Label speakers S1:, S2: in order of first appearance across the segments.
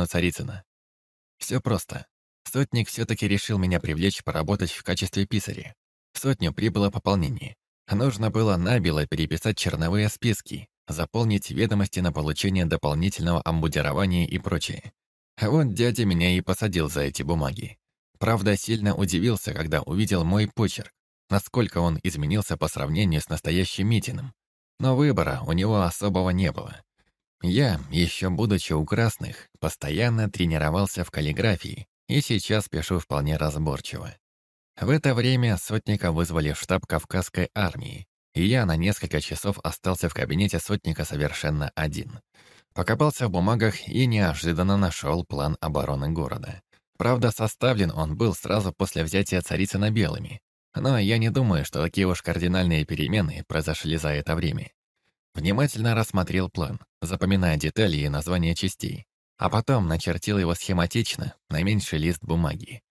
S1: сторону Царицына. Все просто. Сотник все-таки решил меня привлечь поработать в качестве писаря. В сотню прибыло пополнение. Нужно было набело переписать черновые списки, заполнить ведомости на получение дополнительного амбудирования и прочее. А вот дядя меня и посадил за эти бумаги. Правда, сильно удивился, когда увидел мой почерк, насколько он изменился по сравнению с настоящим Митиным. Но выбора у него особого не было. Я, еще будучи у красных, постоянно тренировался в каллиграфии и сейчас пишу вполне разборчиво. В это время сотника вызвали в штаб Кавказской армии, и я на несколько часов остался в кабинете сотника совершенно один. Покопался в бумагах и неожиданно нашел план обороны города. Правда, составлен он был сразу после взятия Царицына белыми. Но я не думаю, что такие уж кардинальные перемены произошли за это время. Внимательно рассмотрел план, запоминая детали и названия частей, а потом начертил его схематично на меньший лист бумаги.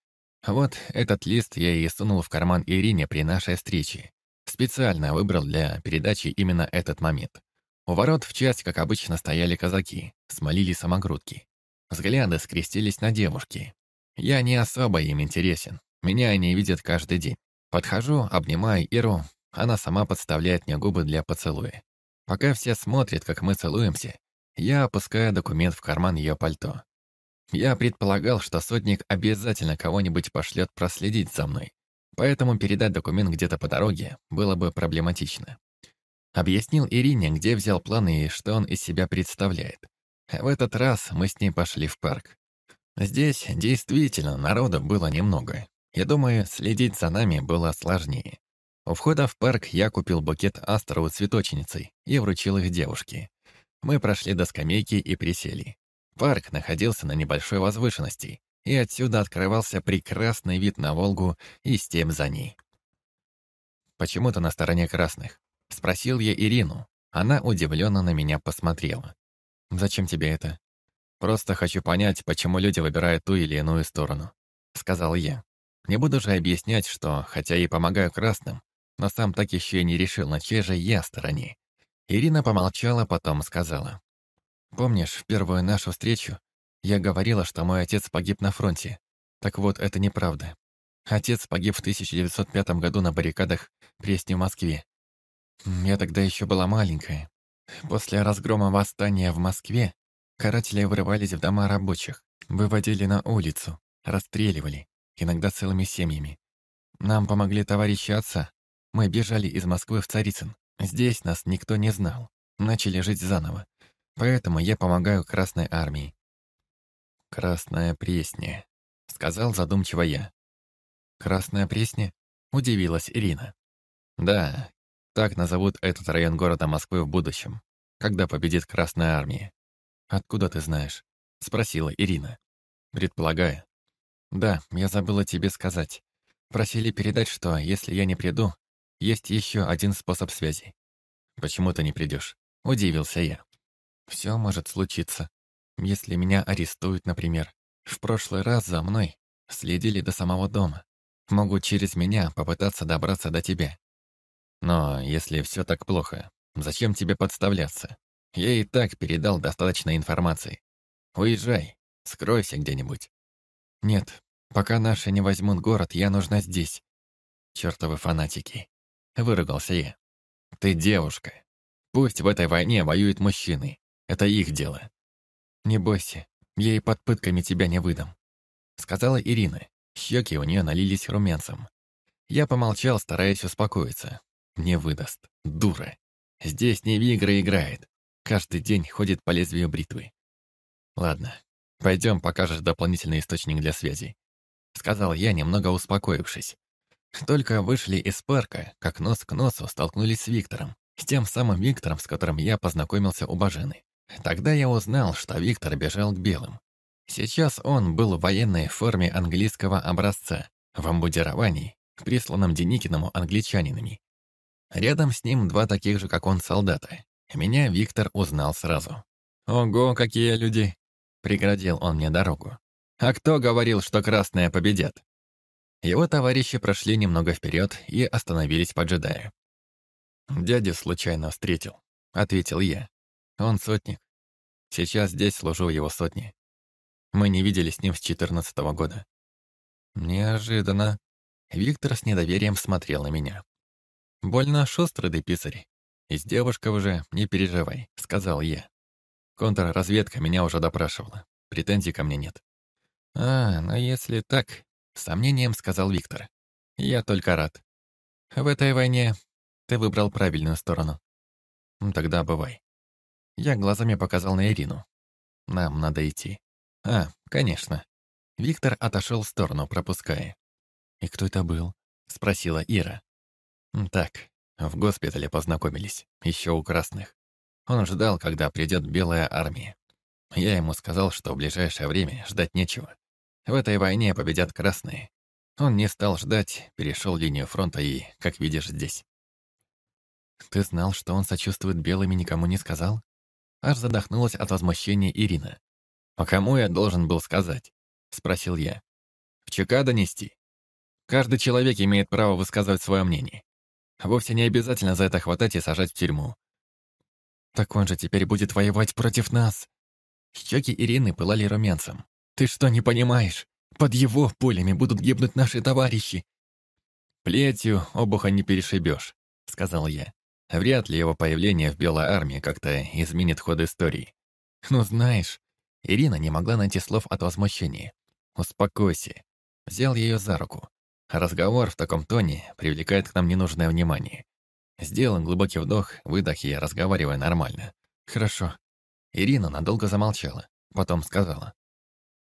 S1: Вот этот лист я и сунул в карман Ирине при нашей встрече. Специально выбрал для передачи именно этот момент. У ворот в часть, как обычно, стояли казаки, смолили самогрудки. Взгляды скрестились на девушки. Я не особо им интересен. Меня они видят каждый день. Подхожу, обнимаю Иру, она сама подставляет мне губы для поцелуя. Пока все смотрят, как мы целуемся, я опускаю документ в карман ее пальто. Я предполагал, что сотник обязательно кого-нибудь пошлет проследить за мной, поэтому передать документ где-то по дороге было бы проблематично. Объяснил Ирине, где взял планы и что он из себя представляет. В этот раз мы с ней пошли в парк. Здесь действительно народу было немного. Я думаю, следить за нами было сложнее. У входа в парк я купил букет астра у цветочницы и вручил их девушке. Мы прошли до скамейки и присели. Парк находился на небольшой возвышенности, и отсюда открывался прекрасный вид на Волгу и степь за ней. «Почему ты на стороне красных?» — спросил я Ирину. Она удивленно на меня посмотрела. «Зачем тебе это?» «Просто хочу понять, почему люди выбирают ту или иную сторону», — сказал я. «Не буду же объяснять, что, хотя и помогаю красным, но сам так еще и не решил, на чьей же я стороне». Ирина помолчала, потом сказала. Помнишь, в первую нашу встречу я говорила, что мой отец погиб на фронте? Так вот, это неправда. Отец погиб в 1905 году на баррикадах Пресни в Москве. Я тогда еще была маленькая. После разгрома восстания в Москве каратели вырывались в дома рабочих, выводили на улицу, расстреливали, иногда целыми семьями. Нам помогли товарищи отца. Мы бежали из Москвы в Царицын. Здесь нас никто не знал. Начали жить заново. Поэтому я помогаю Красной Армии». «Красная Пресня», — сказал задумчиво я. «Красная Пресня?» — удивилась Ирина. «Да, так назовут этот район города Москвы в будущем, когда победит Красная Армия». «Откуда ты знаешь?» — спросила Ирина. «Предполагаю». «Да, я забыла тебе сказать. Просили передать, что, если я не приду, есть еще один способ связи». «Почему ты не придешь?» — удивился я. Все может случиться. Если меня арестуют, например. В прошлый раз за мной следили до самого дома. Могут через меня попытаться добраться до тебя. Но если все так плохо, зачем тебе подставляться? Я и так передал достаточно информации. Уезжай, скройся где-нибудь. Нет, пока наши не возьмут город, я нужна здесь. Чёртовы фанатики. Выругался я. Ты девушка. Пусть в этой войне воюют мужчины. Это их дело. Не бойся, я и под пытками тебя не выдам. Сказала Ирина. Щеки у нее налились румянцем. Я помолчал, стараясь успокоиться. Не выдаст. Дура. Здесь не в игры играет. Каждый день ходит по лезвию бритвы. Ладно, пойдем покажешь дополнительный источник для связи. Сказал я, немного успокоившись. Только вышли из парка, как нос к носу столкнулись с Виктором. С тем самым Виктором, с которым я познакомился у Бажены. Тогда я узнал, что Виктор бежал к белым. Сейчас он был в военной форме английского образца, в амбудировании, присланном Деникиным англичанинами. Рядом с ним два таких же, как он, солдата. Меня Виктор узнал сразу. «Ого, какие люди!» — преградил он мне дорогу. «А кто говорил, что красные победят?» Его товарищи прошли немного вперед и остановились, поджидая. «Дядю случайно встретил», — ответил я. Он сотник. Сейчас здесь служу его сотни. Мы не видели с ним с четырнадцатого года. Неожиданно. Виктор с недоверием смотрел на меня. «Больно шустрый ты, писарь. Из девушка уже не переживай», — сказал я. Контрразведка меня уже допрашивала. Претензий ко мне нет. «А, ну если так», — сомнением сказал Виктор. «Я только рад. В этой войне ты выбрал правильную сторону. Тогда бывай». Я глазами показал на Ирину. «Нам надо идти». «А, конечно». Виктор отошел в сторону, пропуская. «И кто это был?» — спросила Ира. «Так, в госпитале познакомились, еще у красных. Он ждал, когда придет белая армия. Я ему сказал, что в ближайшее время ждать нечего. В этой войне победят красные. Он не стал ждать, перешел линию фронта и, как видишь, здесь. «Ты знал, что он сочувствует белым и никому не сказал?» Аж задохнулась от возмущения Ирина. «А кому я должен был сказать?» — спросил я. «В ЧК донести? Каждый человек имеет право высказывать свое мнение. Вовсе не обязательно за это хватать и сажать в тюрьму. Так он же теперь будет воевать против нас. Щеки Ирины пылали румянцем. Ты что, не понимаешь? Под его пулями будут гибнуть наши товарищи. Плетью обуха не перешибешь, сказал я. Вряд ли его появление в Белой армии как-то изменит ход истории. Ну знаешь, Ирина не могла найти слов от возмущения. «Успокойся». Взял ее за руку. Разговор в таком тоне привлекает к нам ненужное внимание. Сделан глубокий вдох, выдох и разговаривая нормально. «Хорошо». Ирина надолго замолчала, потом сказала.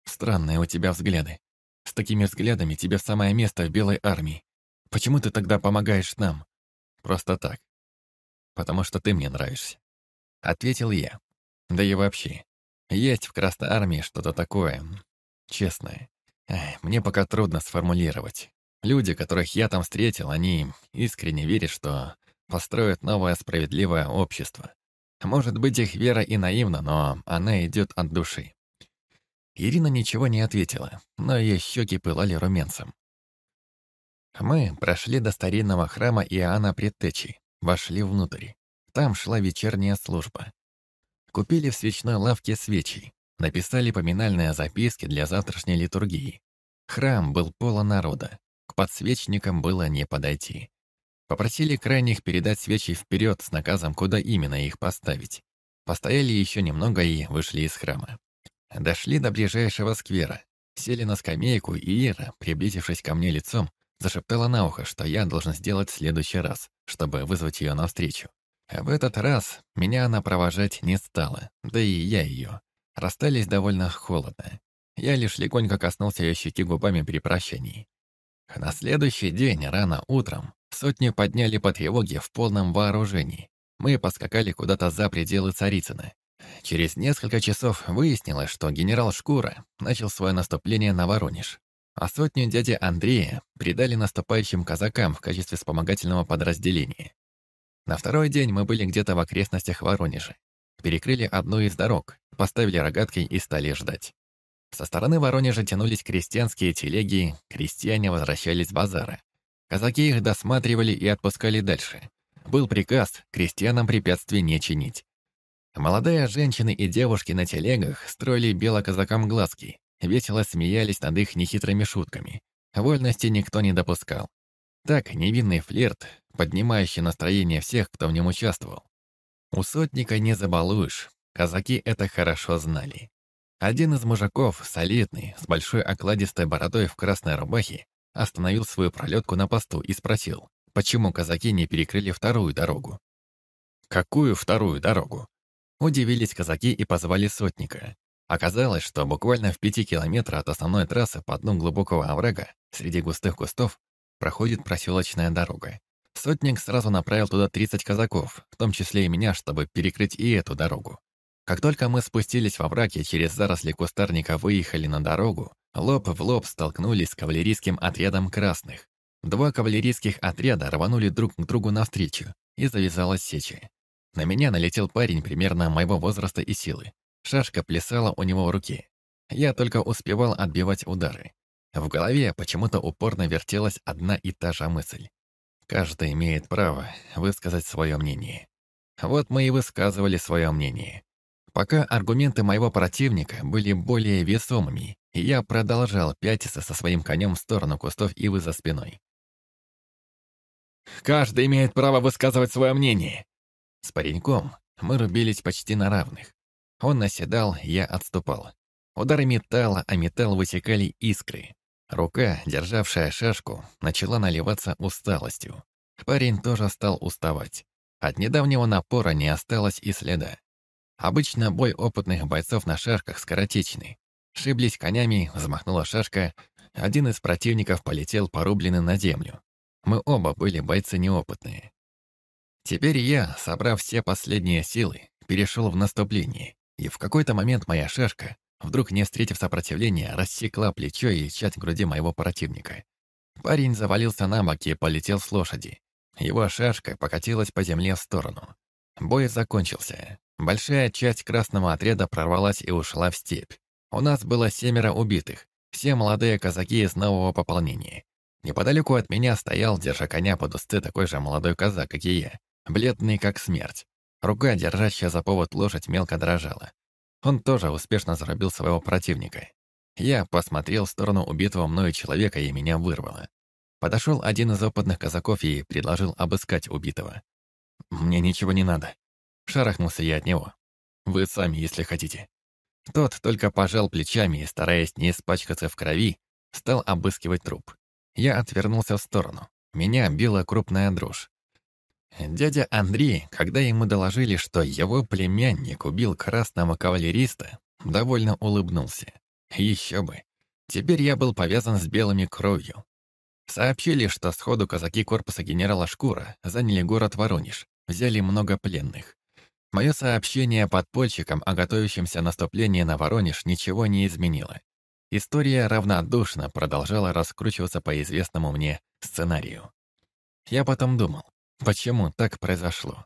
S1: «Странные у тебя взгляды. С такими взглядами тебе самое место в Белой армии. Почему ты тогда помогаешь нам?» «Просто так. Потому что ты мне нравишься». Ответил я. Да и вообще, есть в Красной армии что-то такое, честное. Эх, мне пока трудно сформулировать. Люди, которых я там встретил, они искренне верят, что построят новое справедливое общество. Может быть, их вера и наивна, но она идет от души. Ирина ничего не ответила, но ее щеки пылали румянцем. Мы прошли до старинного храма Иоанна Предтечи, вошли внутрь. Там шла вечерняя служба. Купили в свечной лавке свечи, написали поминальные записки для завтрашней литургии. Храм был полон народа, к подсвечникам было не подойти. Попросили крайних передать свечи вперед с наказом, куда именно их поставить. Постояли еще немного и вышли из храма. Дошли до ближайшего сквера, сели на скамейку, и Ира, приблизившись ко мне лицом, зашептала на ухо, что я должен сделать в следующий раз, чтобы вызвать ее навстречу. В этот раз меня она провожать не стала, да и я ее. Расстались довольно холодно. Я лишь легонько коснулся ее щеки губами при прощании. На следующий день, рано утром, сотню подняли по тревоге в полном вооружении. Мы поскакали куда-то за пределы Царицына. Через несколько часов выяснилось, что генерал Шкура начал свое наступление на Воронеж. А сотню дяди Андрея придали наступающим казакам в качестве вспомогательного подразделения. На второй день мы были где-то в окрестностях Воронежа. Перекрыли одну из дорог, поставили рогатки и стали ждать. Со стороны Воронежа тянулись крестьянские телеги, крестьяне возвращались с базара. Казаки их досматривали и отпускали дальше. Был приказ крестьянам препятствий не чинить. Молодые женщины и девушки на телегах строили белоказакам глазки, весело смеялись над их нехитрыми шутками. Вольности никто не допускал. Так, невинный флирт, поднимающий настроение всех, кто в нем участвовал. У сотника не забалуешь, казаки это хорошо знали. Один из мужиков, солидный, с большой окладистой бородой в красной рубахе, остановил свою пролетку на посту и спросил, почему казаки не перекрыли вторую дорогу. «Какую вторую дорогу?» Удивились казаки и позвали сотника. Оказалось, что буквально в пяти километрах от основной трассы по дну глубокого оврага, среди густых кустов, проходит проселочная дорога. Сотник сразу направил туда 30 казаков, в том числе и меня, чтобы перекрыть и эту дорогу. Как только мы спустились во враг и через заросли кустарника выехали на дорогу, лоб в лоб столкнулись с кавалерийским отрядом красных. Два кавалерийских отряда рванули друг к другу навстречу, и завязалась сеча. На меня налетел парень примерно моего возраста и силы. Шашка плясала у него в руке. Я только успевал отбивать удары. В голове почему-то упорно вертелась одна и та же мысль. Каждый имеет право высказать свое мнение. Вот мы и высказывали свое мнение. Пока аргументы моего противника были более весомыми, я продолжал пятиться со своим конем в сторону кустов ивы за спиной. «Каждый имеет право высказывать свое мнение!» С пареньком мы рубились почти на равных. Он наседал, я отступал. Удары металла, а металл высекали искры. Рука, державшая шашку, начала наливаться усталостью. Парень тоже стал уставать. От недавнего напора не осталось и следа. Обычно бой опытных бойцов на шашках скоротечный. Шиблись конями, взмахнула шашка, один из противников полетел порубленный на землю. Мы оба были бойцы неопытные. Теперь я, собрав все последние силы, перешел в наступление, и в какой-то момент моя шашка, вдруг не встретив сопротивления, рассекла плечо и часть груди моего противника. Парень завалился на бок и полетел с лошади. Его шашка покатилась по земле в сторону. Бой закончился. Большая часть красного отряда прорвалась и ушла в степь. У нас было семеро убитых, все молодые казаки из нового пополнения. Неподалеку от меня стоял, держа коня под усты, такой же молодой казак, как и я, бледный как смерть. Рука, держащая за повод лошадь, мелко дрожала. Он тоже успешно зарубил своего противника. Я посмотрел в сторону убитого мною человека, и меня вырвало. Подошел один из опытных казаков и предложил обыскать убитого. «Мне ничего не надо. Шарахнулся я от него. «Вы сами, если хотите». Тот только пожал плечами и, стараясь не испачкаться в крови, стал обыскивать труп. Я отвернулся в сторону. Меня била крупная дрожь. Дядя Андрей, когда ему доложили, что его племянник убил красного кавалериста, довольно улыбнулся. Еще бы. Теперь я был повязан с белыми кровью. Сообщили, что сходу казаки корпуса генерала Шкура заняли город Воронеж, взяли много пленных. Мое сообщение подпольщикам о готовящемся наступлении на Воронеж ничего не изменило. История равнодушно продолжала раскручиваться по известному мне сценарию. Я потом думал, почему так произошло.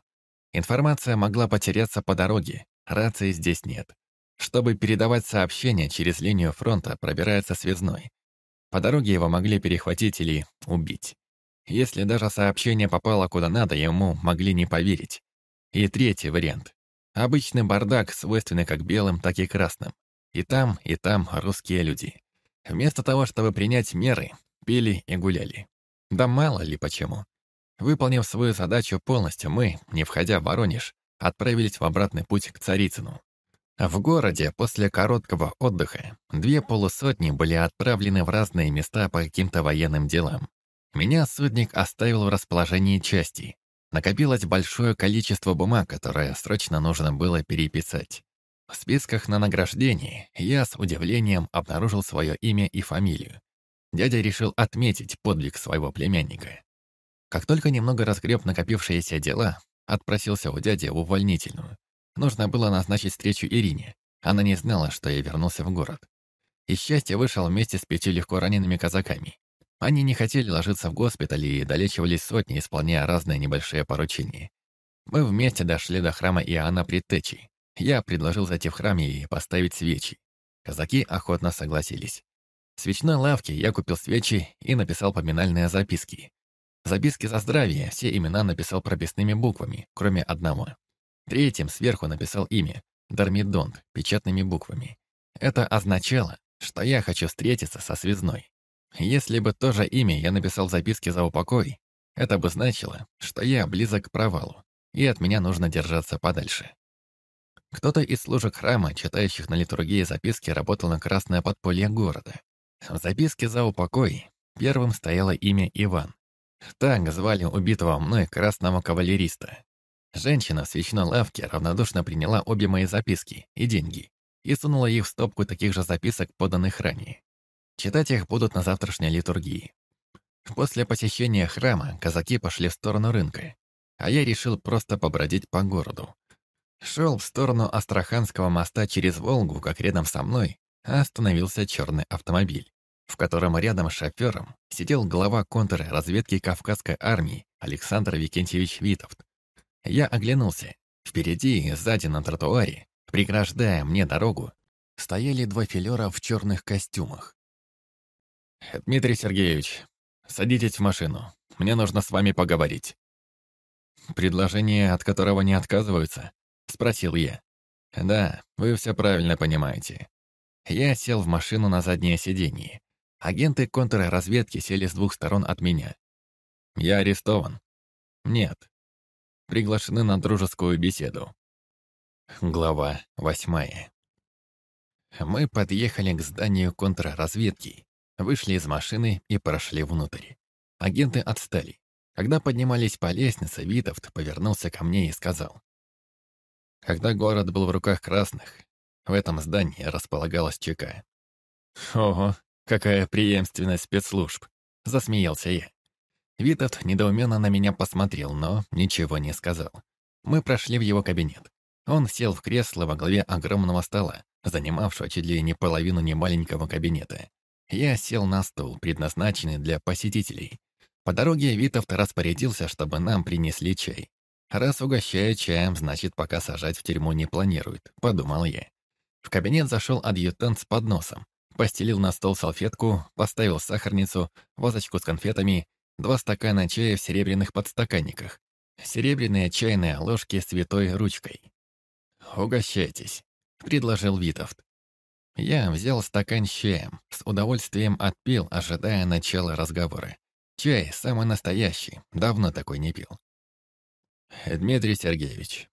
S1: Информация могла потеряться по дороге, рации здесь нет. Чтобы передавать сообщения через линию фронта, пробирается связной. По дороге его могли перехватить или убить. Если даже сообщение попало куда надо, ему могли не поверить. И третий вариант. Обычный бардак, свойственный как белым, так и красным. И там, и там русские люди. Вместо того, чтобы принять меры, пили и гуляли. Да мало ли почему. Выполнив свою задачу полностью, мы, не входя в Воронеж, отправились в обратный путь к Царицыну. В городе после короткого отдыха две полусотни были отправлены в разные места по каким-то военным делам. Меня судник оставил в расположении части, Накопилось большое количество бумаг, которые срочно нужно было переписать. В списках на награждение я с удивлением обнаружил свое имя и фамилию. Дядя решил отметить подвиг своего племянника. Как только немного разгреб накопившиеся дела, отпросился у дяди в увольнительную. Нужно было назначить встречу Ирине. Она не знала, что я вернулся в город. И счастье вышел вместе с пятью легко ранеными казаками. Они не хотели ложиться в госпитале и долечивались сотни, исполняя разные небольшие поручения. Мы вместе дошли до храма Иоанна Предтечи. Я предложил зайти в храм и поставить свечи. Казаки охотно согласились. В свечной лавке я купил свечи и написал поминальные записки. Записки за здравие все имена написал прописными буквами, кроме одного. Третьим сверху написал имя — Дармидонт, печатными буквами. Это означало, что я хочу встретиться со связной. Если бы то же имя я написал в записке за упокой, это бы значило, что я близок к провалу, и от меня нужно держаться подальше. Кто-то из служек храма, читающих на литургии записки, работал на красное подполье города. В записке за упокой первым стояло имя Иван. Так звали убитого мной красного кавалериста. Женщина в свечной лавке равнодушно приняла обе мои записки и деньги и сунула их в стопку таких же записок, поданных ранее. Читать их будут на завтрашней литургии. После посещения храма казаки пошли в сторону рынка, а я решил просто побродить по городу. Шел в сторону Астраханского моста через Волгу, как рядом со мной, остановился черный автомобиль, в котором рядом с шофером сидел глава контрразведки Кавказской армии Александр Викентьевич Витовт. Я оглянулся. Впереди и сзади на тротуаре, преграждая мне дорогу, стояли два филера в черных костюмах. «Дмитрий Сергеевич, садитесь в машину. Мне нужно с вами поговорить». «Предложение, от которого не отказываются?» — спросил я. Да, вы все правильно понимаете. Я сел в машину на заднее сиденье. Агенты контрразведки сели с двух сторон от меня. Я арестован. Нет. Приглашены на дружескую беседу. Глава восьмая. Мы подъехали к зданию контрразведки, вышли из машины и прошли внутрь. Агенты отстали. Когда поднимались по лестнице, Витовт повернулся ко мне и сказал. Когда город был в руках красных, в этом здании располагалась ЧК. «Ого, какая преемственность спецслужб!» — засмеялся я. Витовт недоуменно на меня посмотрел, но ничего не сказал. Мы прошли в его кабинет. Он сел в кресло во главе огромного стола, занимавшего чуть ли не половину немаленького кабинета. Я сел на стул, предназначенный для посетителей. По дороге Витовт распорядился, чтобы нам принесли чай. Раз угощает чаем, значит, пока сажать в тюрьму не планирует, подумал я. В кабинет зашел адъютант с подносом, постелил на стол салфетку, поставил сахарницу, вазочку с конфетами, два стакана чая в серебряных подстаканниках, серебряные чайные ложки с святой ручкой. «Угощайтесь», — предложил Витовт. Я взял стакан с чаем, с удовольствием отпил, ожидая начала разговора. Чай самый настоящий, давно такой не пил. «Дмитрий Сергеевич,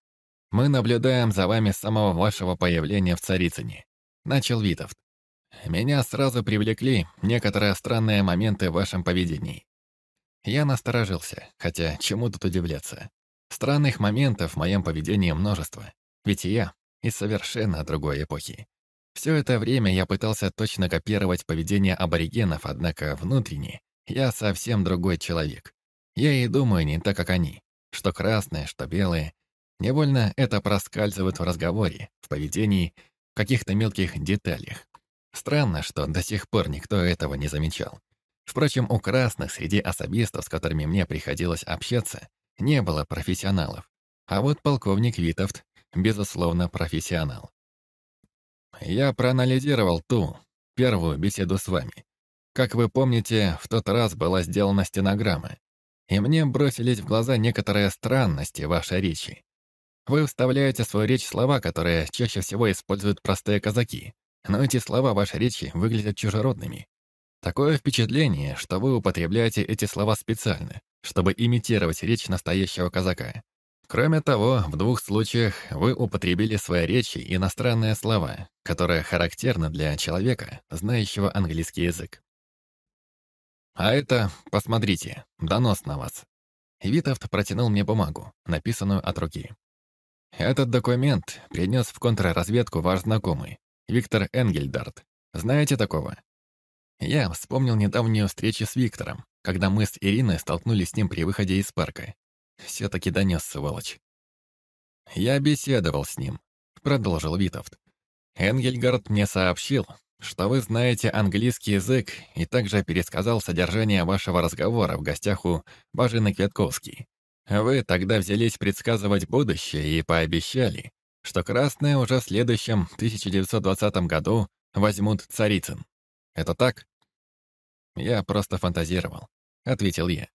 S1: мы наблюдаем за вами с самого вашего появления в Царицыне», — начал Витовт. «Меня сразу привлекли некоторые странные моменты в вашем поведении. Я насторожился, хотя чему тут удивляться. Странных моментов в моем поведении множество. Ведь я из совершенно другой эпохи. Все это время я пытался точно копировать поведение аборигенов, однако внутренне я совсем другой человек. Я и думаю не так, как они. Что красное, что белое. Невольно это проскальзывает в разговоре, в поведении, в каких-то мелких деталях. Странно, что до сих пор никто этого не замечал. Впрочем, у красных среди особистов, с которыми мне приходилось общаться, не было профессионалов. А вот полковник Витовт безусловно, профессионал. Я проанализировал ту, первую беседу с вами. Как вы помните, в тот раз была сделана стенограмма, и мне бросились в глаза некоторые странности вашей речи. Вы вставляете в свою речь слова, которые чаще всего используют простые казаки, но эти слова вашей речи выглядят чужеродными. Такое впечатление, что вы употребляете эти слова специально, чтобы имитировать речь настоящего казака. Кроме того, в двух случаях вы употребили в своей речи иностранные слова, которые характерны для человека, знающего английский язык. А это, посмотрите, донос на вас. Витовт протянул мне бумагу, написанную от руки. Этот документ принес в контрразведку ваш знакомый, Виктор Энгельдарт. Знаете такого? Я вспомнил недавнюю встречу с Виктором, когда мы с Ириной столкнулись с ним при выходе из парка. Все-таки донес, сволочь. «Я беседовал с ним», — продолжил Витовт. «Энгельгард мне сообщил, что вы знаете английский язык и также пересказал содержание вашего разговора в гостях у Бажины Кветковский. Вы тогда взялись предсказывать будущее и пообещали, что красные уже в следующем 1920 году возьмут Царицын. Это так?» «Я просто фантазировал», — ответил я.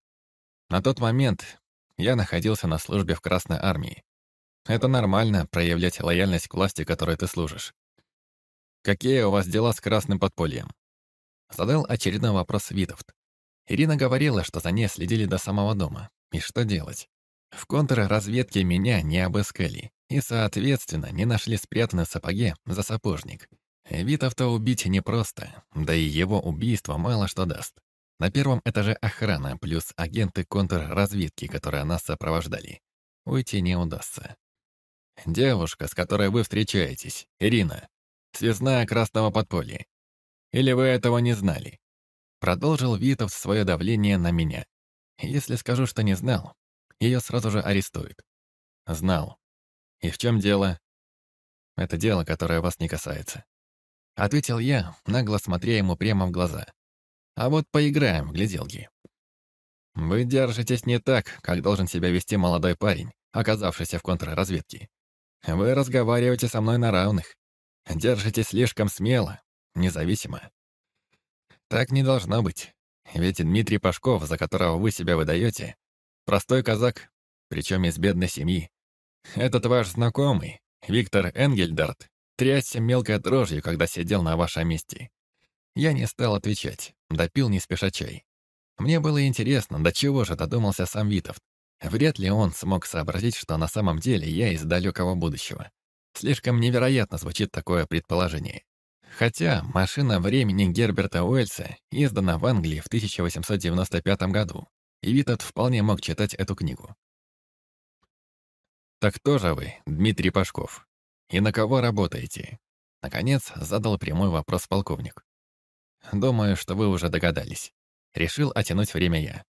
S1: На тот момент я находился на службе в Красной Армии. Это нормально, проявлять лояльность к власти, которой ты служишь. Какие у вас дела с Красным подпольем? Задал очередной вопрос Витовт. Ирина говорила, что за ней следили до самого дома. И что делать? В контрразведке меня не обыскали и, соответственно, не нашли спрятанный в сапоге за сапожник. Витовта убить непросто, да и его убийство мало что даст. На первом этаже охрана, плюс агенты контрразведки, которые нас сопровождали. Уйти не удастся. Девушка, с которой вы встречаетесь, Ирина, связная красного подполья. Или вы этого не знали? Продолжил Витов свое давление на меня. Если скажу, что не знал, ее сразу же арестуют. Знал. И в чем дело? Это дело, которое вас не касается. Ответил я, нагло смотря ему прямо в глаза. А вот поиграем в гляделки. Вы держитесь не так, как должен себя вести молодой парень, оказавшийся в контрразведке. Вы разговариваете со мной на равных. Держитесь слишком смело, независимо. Так не должно быть. Ведь Дмитрий Пашков, за которого вы себя выдаете, простой казак, причем из бедной семьи. Этот ваш знакомый, Виктор Энгельдарт трясся мелкой дрожью, когда сидел на вашем месте. Я не стал отвечать, допил не спеша чай. Мне было интересно, до чего же додумался сам Витовт. Вряд ли он смог сообразить, что на самом деле я из далекого будущего. Слишком невероятно звучит такое предположение. Хотя машина времени Герберта Уэльса издана в Англии в 1895 году, и Витот вполне мог читать эту книгу. «Так кто вы, Дмитрий Пашков? И на кого работаете?» Наконец задал прямой вопрос полковник. «Думаю, что вы уже догадались. Решил оттянуть время я.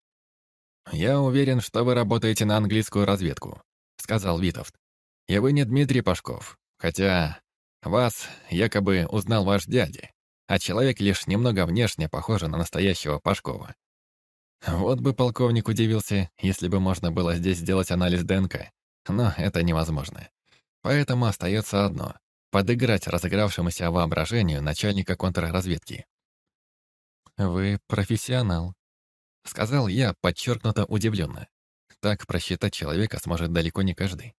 S1: «Я уверен, что вы работаете на английскую разведку», — сказал Витовт. «И вы не Дмитрий Пашков, хотя вас якобы узнал ваш дядя, а человек лишь немного внешне похож на настоящего Пашкова. Вот бы полковник удивился, если бы можно было здесь сделать анализ ДНК, но это невозможно. Поэтому остается одно — подыграть разыгравшемуся воображению начальника контрразведки. «Вы профессионал», — сказал я, подчеркнуто удивленно. Так просчитать человека сможет далеко не каждый.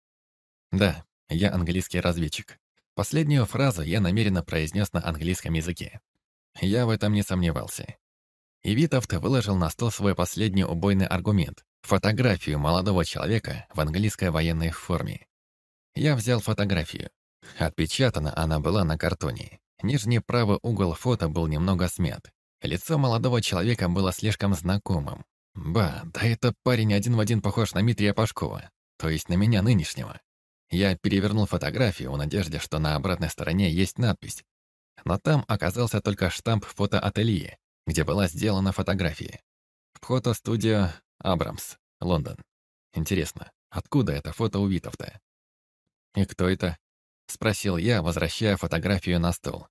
S1: Да, я английский разведчик. Последнюю фразу я намеренно произнес на английском языке. Я в этом не сомневался. И Витовт выложил на стол свой последний убойный аргумент — фотографию молодого человека в английской военной форме. Я взял фотографию. Отпечатана она была на картоне. Нижний правый угол фото был немного смят. Лицо молодого человека было слишком знакомым. Ба, да это парень один в один похож на Дмитрия Пашкова, то есть на меня нынешнего. Я перевернул фотографию в надежде, что на обратной стороне есть надпись. Но там оказался только штамп фотоателье, где была сделана фотография. Фото-студия Абрамс, Лондон. Интересно, откуда это фото у Витовта? «И кто это?» — спросил я, возвращая фотографию на стол.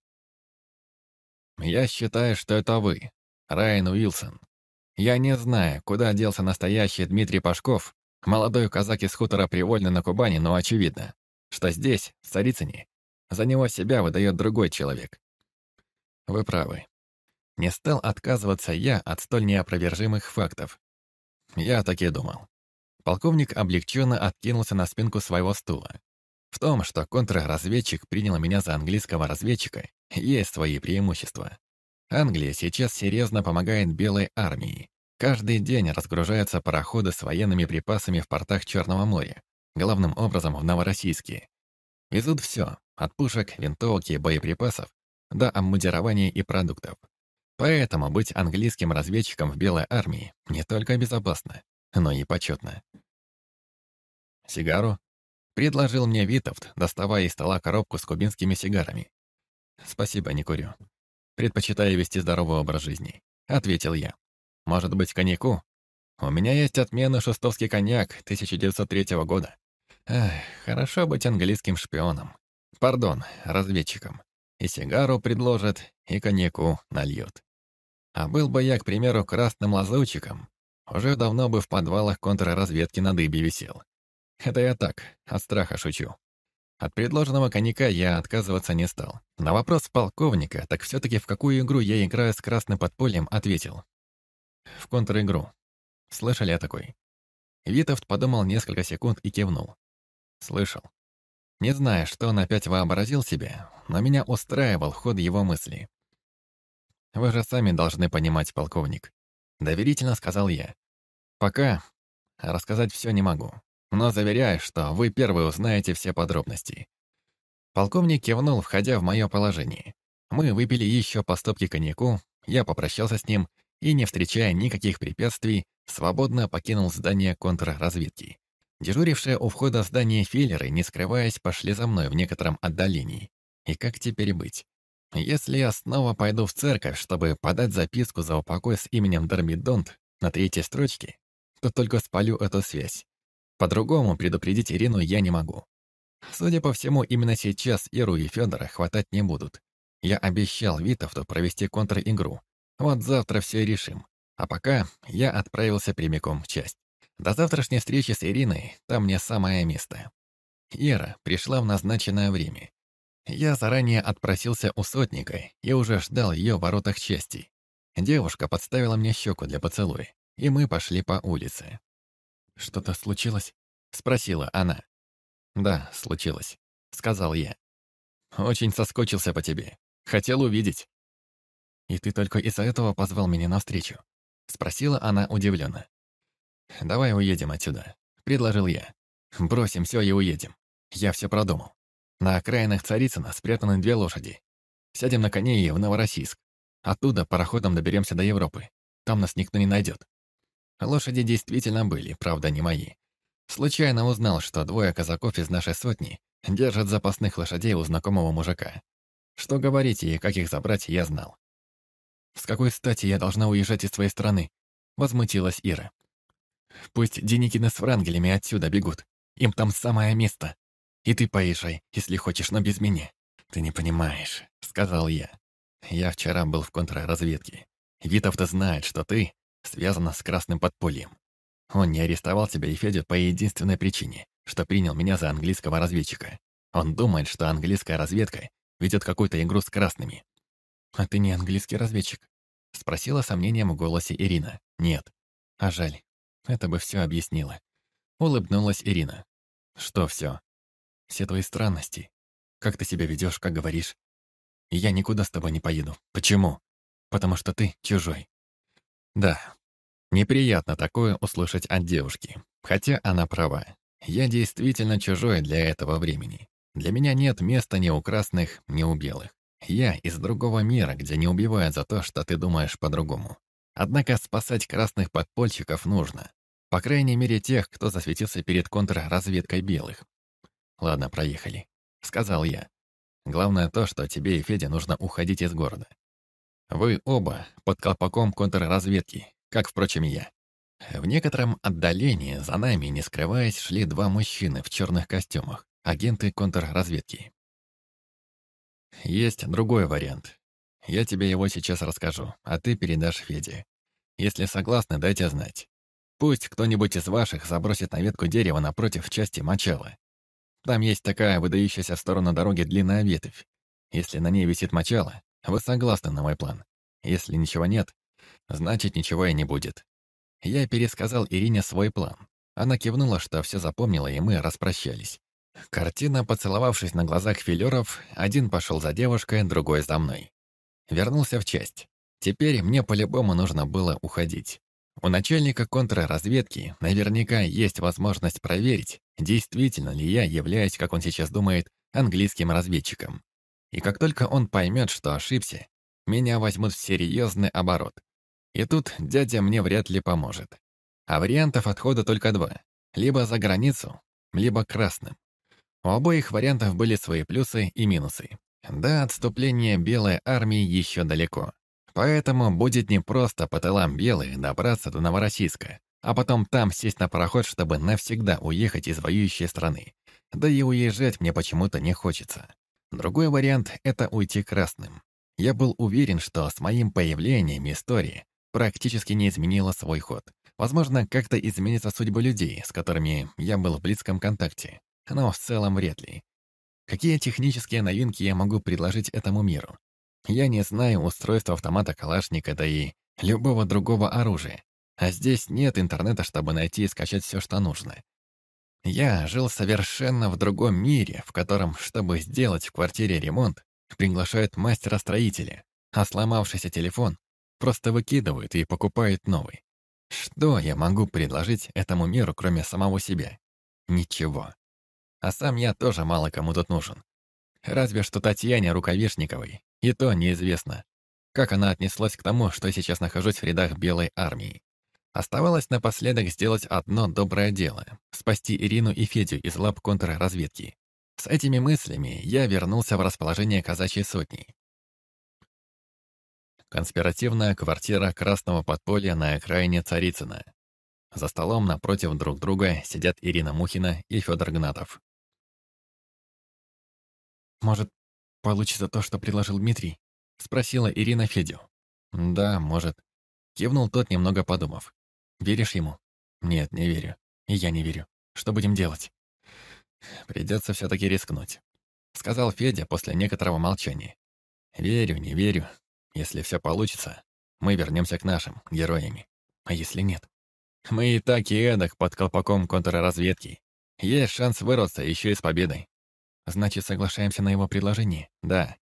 S1: «Я считаю, что это вы, Райан Уилсон. Я не знаю, куда делся настоящий Дмитрий Пашков, молодой казак из хутора Привольный на Кубани, но очевидно, что здесь, в Царицыне, за него себя выдает другой человек. Вы правы. Не стал отказываться я от столь неопровержимых фактов. Я так и думал. Полковник облегченно откинулся на спинку своего стула. В том, что контрразведчик принял меня за английского разведчика, есть свои преимущества. Англия сейчас серьезно помогает Белой армии. Каждый день разгружаются пароходы с военными припасами в портах Черного моря, главным образом в Новороссийске. Везут все, от пушек, винтовок и боеприпасов до обмундирования и продуктов. Поэтому быть английским разведчиком в Белой армии не только безопасно, но и почетно. Сигару предложил мне Витовт, доставая из стола коробку с кубинскими сигарами. «Спасибо, не курю. Предпочитаю вести здоровый образ жизни», — ответил я. «Может быть, коньяку? У меня есть отменный шестовский коньяк 1903 года. Эх, хорошо быть английским шпионом. Пардон, разведчиком. И сигару предложат, и коньяку нальют. А был бы я, к примеру, красным лазутчиком, уже давно бы в подвалах контрразведки на дыбе висел. Это я так, от страха шучу. От предложенного коньяка я отказываться не стал. На вопрос полковника, так все-таки в какую игру я играю с красным подпольем, ответил. В контр-игру. Слышали о такой? Витовт подумал несколько секунд и кивнул. Слышал. Не знаю, что он опять вообразил себе, но меня устраивал ход его мысли. «Вы же сами должны понимать, полковник», — доверительно сказал я. «Пока рассказать все не могу но заверяю, что вы первые узнаете все подробности». Полковник кивнул, входя в мое положение. Мы выпили еще по стопке коньяку, я попрощался с ним и, не встречая никаких препятствий, свободно покинул здание контрразведки. Дежурившие у входа в здание филлеры, не скрываясь, пошли за мной в некотором отдалении. И как теперь быть? Если я снова пойду в церковь, чтобы подать записку за упокой с именем Дормидонт на третьей строчке, то только спалю эту связь. По-другому предупредить Ирину я не могу. Судя по всему, именно сейчас Иру и Федора хватать не будут. Я обещал Витовту провести контр-игру. Вот завтра все решим. А пока я отправился прямиком в часть. До завтрашней встречи с Ириной там мне самое место. Ира пришла в назначенное время. Я заранее отпросился у сотника и уже ждал ее в воротах части. Девушка подставила мне щеку для поцелуя, и мы пошли по улице. «Что-то случилось?» — спросила она. «Да, случилось. — сказал я. «Очень соскучился по тебе. Хотел увидеть». «И ты только из-за этого позвал меня навстречу?» — спросила она удивленно. «Давай уедем отсюда», — предложил я. «Бросим все и уедем. Я все продумал. На окраинах Царицына спрятаны две лошади. Сядем на коней и в Новороссийск. Оттуда пароходом доберемся до Европы. Там нас никто не найдет. Лошади действительно были, правда, не мои. Случайно узнал, что двое казаков из нашей сотни держат запасных лошадей у знакомого мужика. Что говорить и как их забрать, я знал. «С какой стати я должна уезжать из твоей страны?» — возмутилась Ира. «Пусть Деникины с Врангелями отсюда бегут. Им там самое место. И ты поезжай, если хочешь, но без меня». «Ты не понимаешь», — сказал я. «Я вчера был в контрразведке. Витов-то знает, что ты связана с красным подпольем. Он не арестовал тебя и Федю по единственной причине, что принял меня за английского разведчика. Он думает, что английская разведка ведет какую-то игру с красными. «А ты не английский разведчик?» — спросила сомнением в голосе Ирина. «Нет. А жаль. Это бы все объяснило». Улыбнулась Ирина. «Что все? Все твои странности. Как ты себя ведешь, как говоришь. я никуда с тобой не поеду. Почему? Потому что ты чужой. Да, неприятно такое услышать от девушки. Хотя она права. Я действительно чужой для этого времени. Для меня нет места ни у красных, ни у белых. Я из другого мира, где не убивают за то, что ты думаешь по-другому. Однако спасать красных подпольщиков нужно. По крайней мере, тех, кто засветился перед контрразведкой белых. Ладно, проехали. Сказал я. Главное то, что тебе и Феде нужно уходить из города. Вы оба под колпаком контрразведки, как, впрочем, и я. В некотором отдалении за нами, не скрываясь, шли два мужчины в черных костюмах, агенты контрразведки. Есть другой вариант. Я тебе его сейчас расскажу, а ты передашь Феде. Если согласны, дайте знать. Пусть кто-нибудь из ваших забросит на ветку дерева напротив части мочала. Там есть такая выдающаяся в сторону дороги длинная ветвь. Если на ней висит мочало, вы согласны на мой план? Если ничего нет, значит, ничего и не будет. Я пересказал Ирине свой план. Она кивнула, что все запомнила, и мы распрощались. Картина, поцеловавшись на глазах филеров, один пошел за девушкой, другой за мной. Вернулся в часть. Теперь мне по-любому нужно было уходить. У начальника контрразведки наверняка есть возможность проверить, действительно ли я являюсь, как он сейчас думает, английским разведчиком. И как только он поймет, что ошибся, меня возьмут в серьезный оборот. И тут дядя мне вряд ли поможет. А вариантов отхода только два. Либо за границу, либо красным. У обоих вариантов были свои плюсы и минусы. До отступления Белой армии еще далеко. Поэтому будет непросто по тылам белых добраться до Новороссийска, а потом там сесть на пароход, чтобы навсегда уехать из воюющей страны. Да и уезжать мне почему-то не хочется. Другой вариант — это уйти красным. Я был уверен, что с моим появлением история практически не изменила свой ход. Возможно, как-то изменится судьба людей, с которыми я был в близком контакте. Но в целом вряд ли. Какие технические новинки я могу предложить этому миру? Я не знаю устройства автомата Калашника, да и любого другого оружия. А здесь нет интернета, чтобы найти и скачать все, что нужно. Я жил совершенно в другом мире, в котором, чтобы сделать в квартире ремонт, приглашают мастера-строителя, а сломавшийся телефон просто выкидывают и покупают новый. Что я могу предложить этому миру, кроме самого себя? Ничего. А сам я тоже мало кому тут нужен. Разве что Татьяне Рукавишниковой, и то неизвестно, как она отнеслась к тому, что сейчас нахожусь в рядах Белой армии. Оставалось напоследок сделать одно доброе дело — спасти Ирину и Федю из лап контрразведки. С этими мыслями я вернулся в расположение казачьей сотни. Конспиративная квартира красного подполья на окраине Царицына. За столом напротив друг друга сидят Ирина Мухина и Федор Гнатов. «Может, получится то, что предложил Дмитрий?» — спросила Ирина Федю. «Да, может». Кивнул тот, немного подумав. Веришь ему? Нет, не верю. И я не верю. Что будем делать? Придется все-таки рискнуть. Сказал Федя после некоторого молчания. Верю, не верю. Если все получится, мы вернемся к нашим, героями. А если нет? Мы и так и эдак под колпаком контрразведки. Есть шанс вырваться еще и с победой. Значит, соглашаемся на его предложение? Да.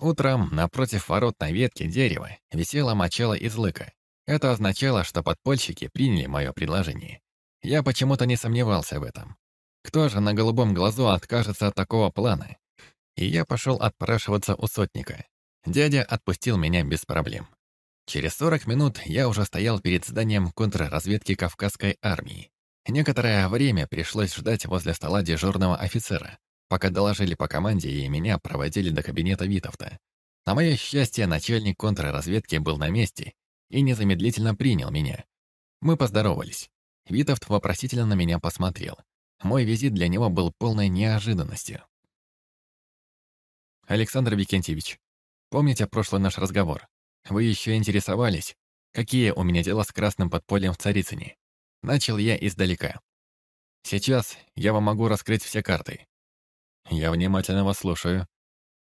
S1: Утром напротив ворот на ветке дерева висела мочала из лыка. Это означало, что подпольщики приняли мое предложение. Я почему-то не сомневался в этом. Кто же на голубом глазу откажется от такого плана? И я пошел отпрашиваться у сотника. Дядя отпустил меня без проблем. Через 40 минут я уже стоял перед зданием контрразведки Кавказской армии. Некоторое время пришлось ждать возле стола дежурного офицера, пока доложили по команде и меня проводили до кабинета Витовта. На мое счастье, начальник контрразведки был на месте и незамедлительно принял меня. Мы поздоровались. Витовт вопросительно на меня посмотрел. Мой визит для него был полной неожиданностью. «Александр Викентьевич, помните прошлый наш разговор? Вы еще интересовались, какие у меня дела с красным подпольем в Царицыне. Начал я издалека. Сейчас я вам могу раскрыть все карты. Я внимательно вас слушаю.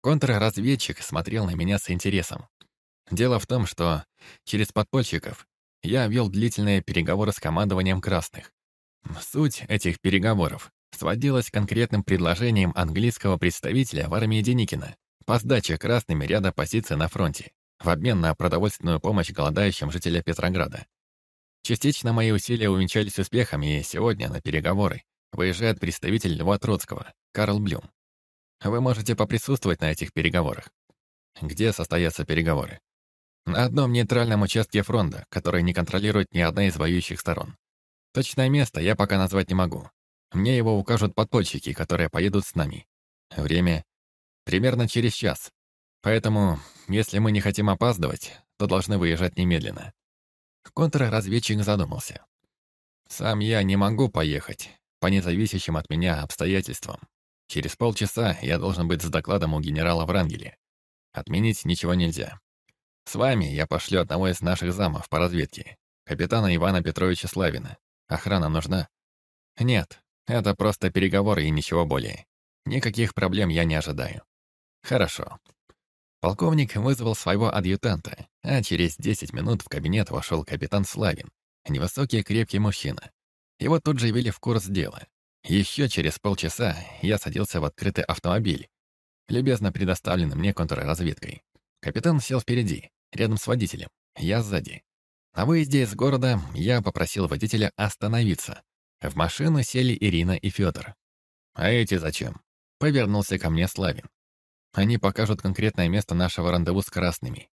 S1: Контрразведчик смотрел на меня с интересом. Дело в том, что через подпольщиков я вел длительные переговоры с командованием красных. Суть этих переговоров сводилась к конкретным предложениям английского представителя в армии Деникина по сдаче красными ряда позиций на фронте в обмен на продовольственную помощь голодающим жителям Петрограда. Частично мои усилия увенчались успехом, и сегодня на переговоры выезжает представитель Льва Троцкого, Карл Блюм. Вы можете поприсутствовать на этих переговорах. Где состоятся переговоры? На одном нейтральном участке фронта, который не контролирует ни одна из воюющих сторон. Точное место я пока назвать не могу. Мне его укажут подпольщики, которые поедут с нами. Время примерно через час, Поэтому, если мы не хотим опаздывать, то должны выезжать немедленно. Контрразведчик задумался. Сам я не могу поехать, по независящим от меня обстоятельствам. Через полчаса я должен быть с докладом у генерала Врангеля. Отменить ничего нельзя. С вами я пошлю одного из наших замов по разведке, капитана Ивана Петровича Славина. Охрана нужна? Нет, это просто переговоры и ничего более. Никаких проблем я не ожидаю. Хорошо. Полковник вызвал своего адъютанта, а через 10 минут в кабинет вошел капитан Славин, невысокий крепкий мужчина. Его тут же вели в курс дела. Еще через полчаса я садился в открытый автомобиль, любезно предоставленный мне контрразведкой. Капитан сел впереди, рядом с водителем, я сзади. На выезде из города я попросил водителя остановиться. В машину сели Ирина и Федор. «А эти зачем?» Повернулся ко мне Славин. Они покажут конкретное место нашего рандеву с красными.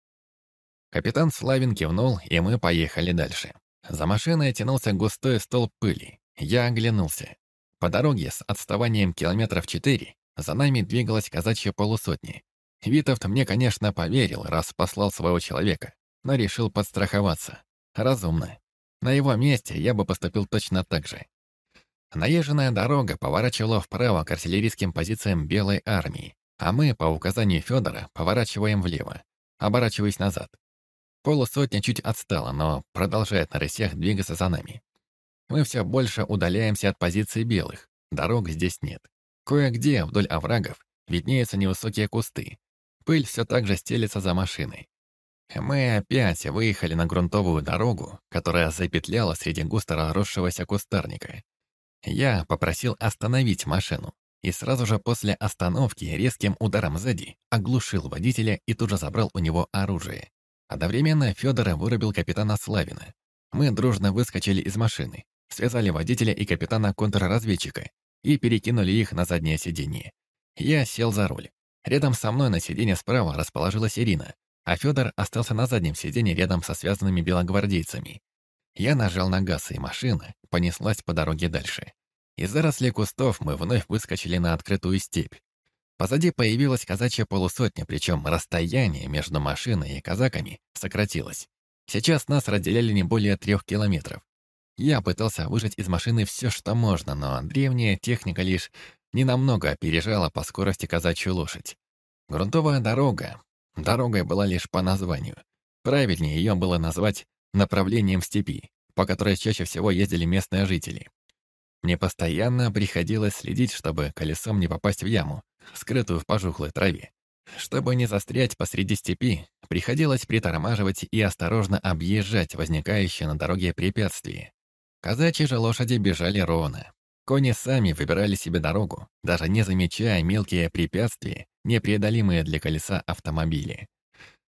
S1: Капитан Славин кивнул, и мы поехали дальше. За машиной тянулся густой столб пыли. Я оглянулся. По дороге с отставанием километров четыре за нами двигалась казачья полусотни. Витовт мне, конечно, поверил, раз послал своего человека, но решил подстраховаться. Разумно. На его месте я бы поступил точно так же. Наезженная дорога поворачивала вправо к артиллерийским позициям Белой армии, а мы, по указанию Федора, поворачиваем влево, оборачиваясь назад. Полусотня чуть отстала, но продолжает на рысях двигаться за нами. Мы все больше удаляемся от позиции белых. Дорог здесь нет. Кое-где вдоль оврагов виднеются невысокие кусты. Пыль все так же стелится за машиной. Мы опять выехали на грунтовую дорогу, которая запетляла среди густо разросшегося кустарника. Я попросил остановить машину и сразу же после остановки резким ударом сзади оглушил водителя и тут же забрал у него оружие. Одновременно Федора вырубил капитана Славина. Мы дружно выскочили из машины, связали водителя и капитана контрразведчика и перекинули их на заднее сиденье. Я сел за руль. Рядом со мной на сиденье справа расположилась Ирина, а Федор остался на заднем сиденье рядом со связанными белогвардейцами. Я нажал на газ, и машина понеслась по дороге дальше. Из зарослей кустов мы вновь выскочили на открытую степь. Позади появилась казачья полусотня, причем расстояние между машиной и казаками сократилось. Сейчас нас разделяли не более трех километров. Я пытался выжать из машины все, что можно, но древняя техника лишь ненамного опережала по скорости казачью лошадь. Грунтовая дорога. Дорогой была лишь по названию. Правильнее ее было назвать направлением степи, по которой чаще всего ездили местные жители. Мне постоянно приходилось следить, чтобы колесом не попасть в яму, скрытую в пожухлой траве. Чтобы не застрять посреди степи, приходилось притормаживать и осторожно объезжать возникающие на дороге препятствия. Казачьи же лошади бежали ровно. Кони сами выбирали себе дорогу, даже не замечая мелкие препятствия, непреодолимые для колеса автомобиля.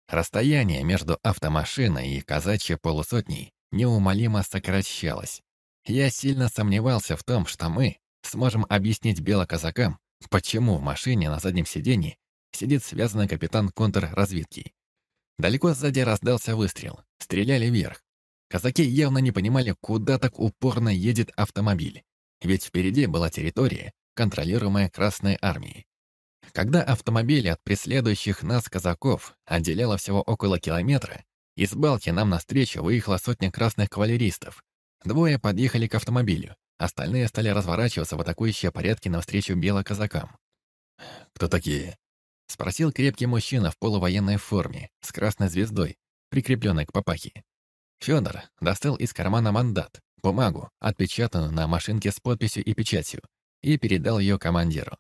S1: Расстояние между автомашиной и казачьей полусотней неумолимо сокращалось. Я сильно сомневался в том, что мы сможем объяснить белоказакам, почему в машине на заднем сиденье сидит связанный капитан контрразведки. Далеко сзади раздался выстрел. Стреляли вверх. Казаки явно не понимали, куда так упорно едет автомобиль. Ведь впереди была территория, контролируемая Красной Армией. Когда автомобили от преследующих нас казаков отделяло всего около километра, из балки нам навстречу выехала сотня красных кавалеристов. Двое подъехали к автомобилю, остальные стали разворачиваться в атакующие порядке навстречу белоказакам. «Кто такие?» — спросил крепкий мужчина в полувоенной форме с красной звездой, прикрепленной к папахе. Федор достал из кармана мандат, бумагу, отпечатанную на машинке с подписью и печатью, и передал ее командиру.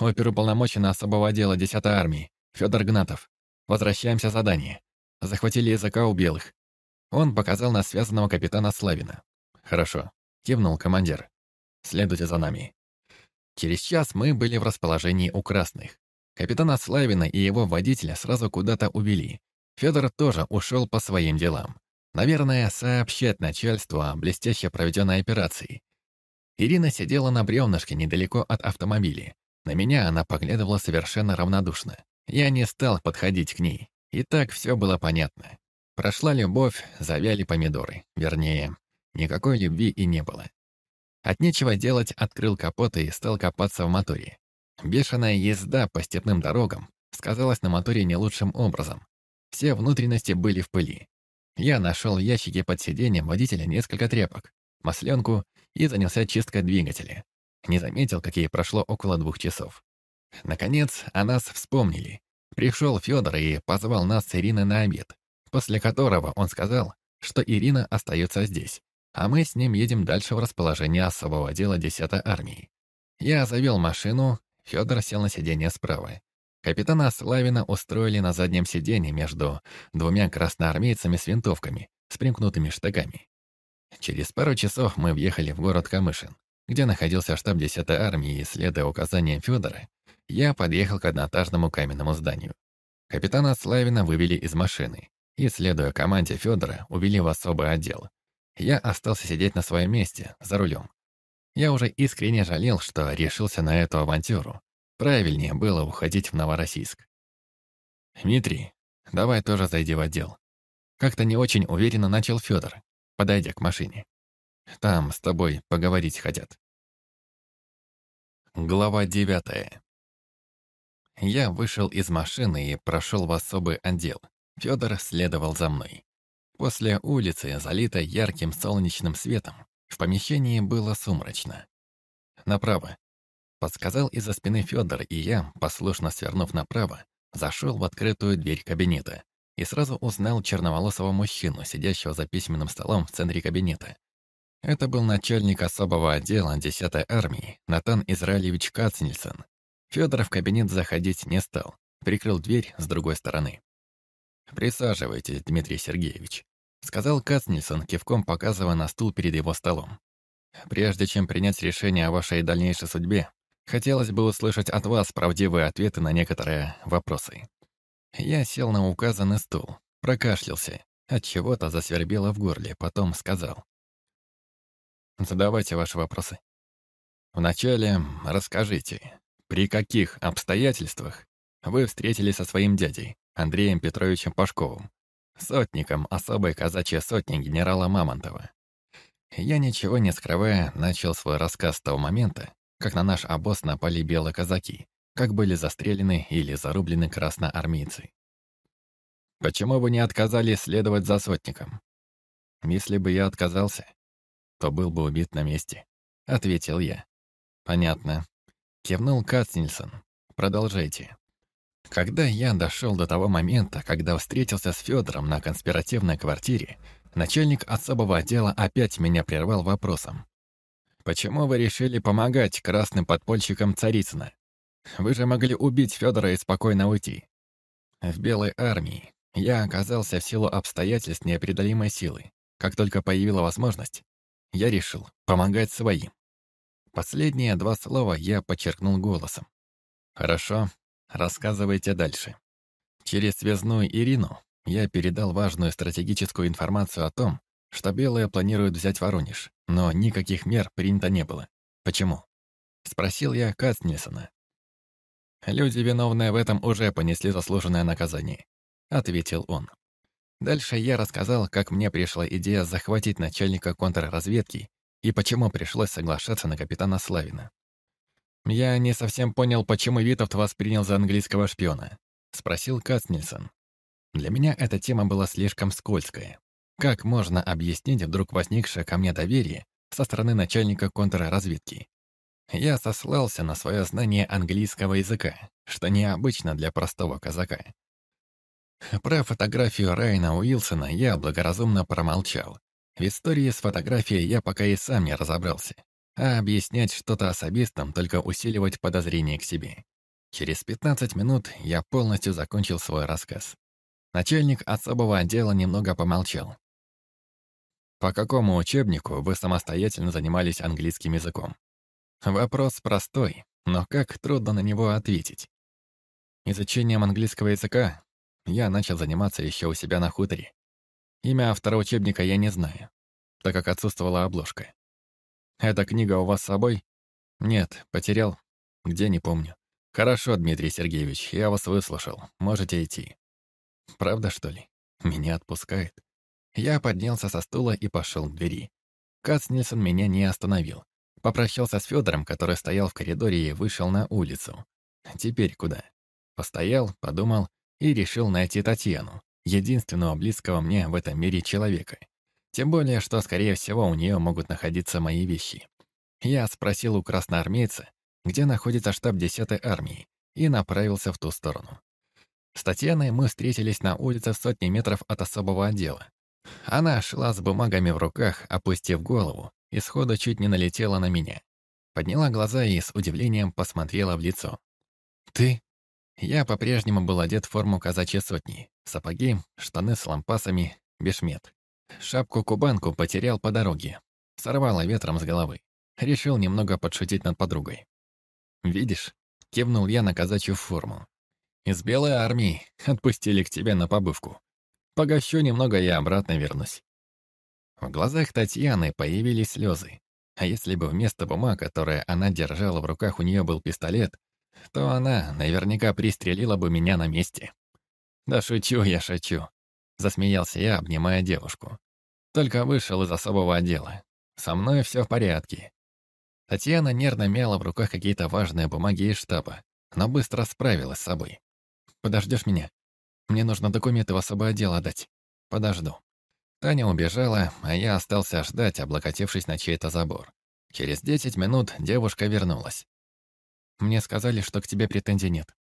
S1: Оперуполномоченный особого отдела 10-й армии, Федор Гнатов. Возвращаемся задание. Захватили языка у белых. Он показал на связанного капитана Славина. «Хорошо», — кивнул командир. «Следуйте за нами». Через час мы были в расположении у красных. Капитана Славина и его водителя сразу куда-то увели. Федор тоже ушел по своим делам. Наверное, сообщать начальству о блестяще проведенной операции. Ирина сидела на бревнышке недалеко от автомобиля. На меня она поглядывала совершенно равнодушно. Я не стал подходить к ней. И так все было понятно. Прошла любовь, завяли помидоры. Вернее, никакой любви и не было. От нечего делать открыл капот и стал копаться в моторе. Бешеная езда по степным дорогам сказалась на моторе не лучшим образом. Все внутренности были в пыли. Я нашел в ящике под сиденьем водителя несколько тряпок, масленку и занялся чисткой двигателя. Не заметил, как ей прошло около двух часов. Наконец, о нас вспомнили. Пришел Федор и позвал нас с Ириной на обед, после которого он сказал, что Ирина остается здесь, а мы с ним едем дальше в расположение особого отдела 10-й армии. Я завел машину, Федор сел на сиденье справа. Капитана Славина устроили на заднем сиденье между двумя красноармейцами с винтовками, с примкнутыми штыками. Через пару часов мы въехали в город Камышин где находился штаб 10-й армии, и, следуя указаниям Федора, я подъехал к одноэтажному каменному зданию. Капитана Славина вывели из машины и, следуя команде Федора, увели в особый отдел. Я остался сидеть на своем месте, за рулем. Я уже искренне жалел, что решился на эту авантюру. Правильнее было уходить в Новороссийск. «Дмитрий, давай тоже зайди в отдел». Как-то не очень уверенно начал Федор, подойдя к машине. Там с тобой поговорить хотят. Глава девятая. Я вышел из машины и прошел в особый отдел. Федор следовал за мной. После улицы, залитой ярким солнечным светом, в помещении было сумрачно. «Направо», — подсказал из-за спины Федор, и я, послушно свернув направо, зашел в открытую дверь кабинета и сразу узнал черноволосого мужчину, сидящего за письменным столом в центре кабинета. Это был начальник особого отдела 10-й армии Натан Израилевич Кацнильсон. Федор в кабинет заходить не стал, прикрыл дверь с другой стороны. «Присаживайтесь, Дмитрий Сергеевич», — сказал Кацнильсон, кивком показывая на стул перед его столом. «Прежде чем принять решение о вашей дальнейшей судьбе, хотелось бы услышать от вас правдивые ответы на некоторые вопросы». Я сел на указанный стул, прокашлялся, от чего-то засвербело в горле, потом сказал. Задавайте ваши вопросы. Вначале расскажите, при каких обстоятельствах вы встретились со своим дядей, Андреем Петровичем Пашковым, сотником особой казачьей сотни генерала Мамонтова. Я, ничего не скрывая, начал свой рассказ с того момента, как на наш обоз напали белые казаки, как были застрелены или зарублены красноармейцы. Почему вы не отказались следовать за сотником? Если бы я отказался, то был бы убит на месте», — ответил я. «Понятно». Кивнул Кацнильсон. «Продолжайте». Когда я дошел до того момента, когда встретился с Федором на конспиративной квартире, начальник особого отдела опять меня прервал вопросом. «Почему вы решили помогать красным подпольщикам Царицына? Вы же могли убить Федора и спокойно уйти». В Белой армии я оказался в силу обстоятельств непреодолимой силы. Как только появила возможность, я решил помогать своим. Последние два слова я подчеркнул голосом. «Хорошо, рассказывайте дальше». Через связную Ирину я передал важную стратегическую информацию о том, что белые планируют взять Воронеж, но никаких мер принято не было. Почему? Спросил я Кацнельсона. «Люди, виновные в этом, уже понесли заслуженное наказание», — ответил он. Дальше я рассказал, как мне пришла идея захватить начальника контрразведки и почему пришлось соглашаться на капитана Славина. «Я не совсем понял, почему Витовт вас принял за английского шпиона», — спросил Кацнельсон. Для меня эта тема была слишком скользкая. Как можно объяснить вдруг возникшее ко мне доверие со стороны начальника контрразведки? Я сослался на свое знание английского языка, что необычно для простого казака. Про фотографию Райана Уилсона я благоразумно промолчал. В истории с фотографией я пока и сам не разобрался. А объяснять что-то особистам, только усиливать подозрение к себе. Через 15 минут я полностью закончил свой рассказ. Начальник особого отдела немного помолчал. «По какому учебнику вы самостоятельно занимались английским языком?» Вопрос простой, но как трудно на него ответить. Изучением английского языка я начал заниматься еще у себя на хуторе. Имя автора учебника я не знаю, так как отсутствовала обложка. «Эта книга у вас с собой?» «Нет, потерял. Где, не помню». «Хорошо, Дмитрий Сергеевич, я вас выслушал. Можете идти». «Правда, что ли? Меня отпускает». Я поднялся со стула и пошел к двери. Кац Нильсон меня не остановил. Попрощался с Федором, который стоял в коридоре и вышел на улицу. Теперь куда? Постоял, подумал и решил найти Татьяну, единственного близкого мне в этом мире человека. Тем более, что, скорее всего, у нее могут находиться мои вещи. Я спросил у красноармейца, где находится штаб 10-й армии, и направился в ту сторону. С Татьяной мы встретились на улице в сотни метров от особого отдела. Она шла с бумагами в руках, опустив голову, и сходу чуть не налетела на меня. Подняла глаза и с удивлением посмотрела в лицо. «Ты?» Я по-прежнему был одет в форму казачьей сотни. Сапоги, штаны с лампасами, бешмет. Шапку-кубанку потерял по дороге. Сорвало ветром с головы. Решил немного подшутить над подругой. «Видишь?» — кивнул я на казачью форму. «Из белой армии отпустили к тебе на побывку. Погощу немного и обратно вернусь». В глазах Татьяны появились слезы. А если бы вместо бумаг, которые она держала в руках, у нее был пистолет, то она наверняка пристрелила бы меня на месте. «Да шучу я, шучу», — засмеялся я, обнимая девушку. Только вышел из особого отдела. Со мной все в порядке. Татьяна нервно мяла в руках какие-то важные бумаги из штаба, но быстро справилась с собой. «Подождешь меня? Мне нужно документы в особое отдел отдать. Подожду». Таня убежала, а я остался ждать, облокотившись на чей-то забор. Через десять минут девушка вернулась. Мне сказали, что к тебе претензий нет.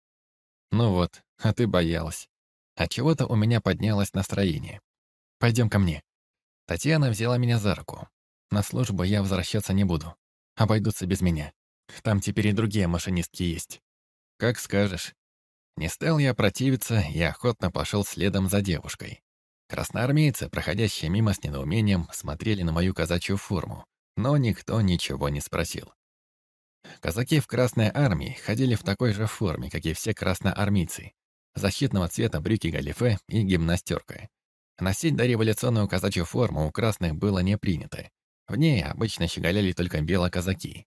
S1: Ну вот, а ты боялась. От чего-то у меня поднялось настроение. Пойдем ко мне. Татьяна взяла меня за руку. На службу я возвращаться не буду. Обойдутся без меня. Там теперь и другие машинистки есть. Как скажешь. Не стал я противиться и охотно пошел следом за девушкой. Красноармейцы, проходящие мимо с недоумением, смотрели на мою казачью форму, но никто ничего не спросил. Казаки в Красной армии ходили в такой же форме, как и все красноармейцы. Защитного цвета брюки галифе и гимнастерка. Носить дореволюционную казачью форму у красных было не принято. В ней обычно щеголяли только белоказаки.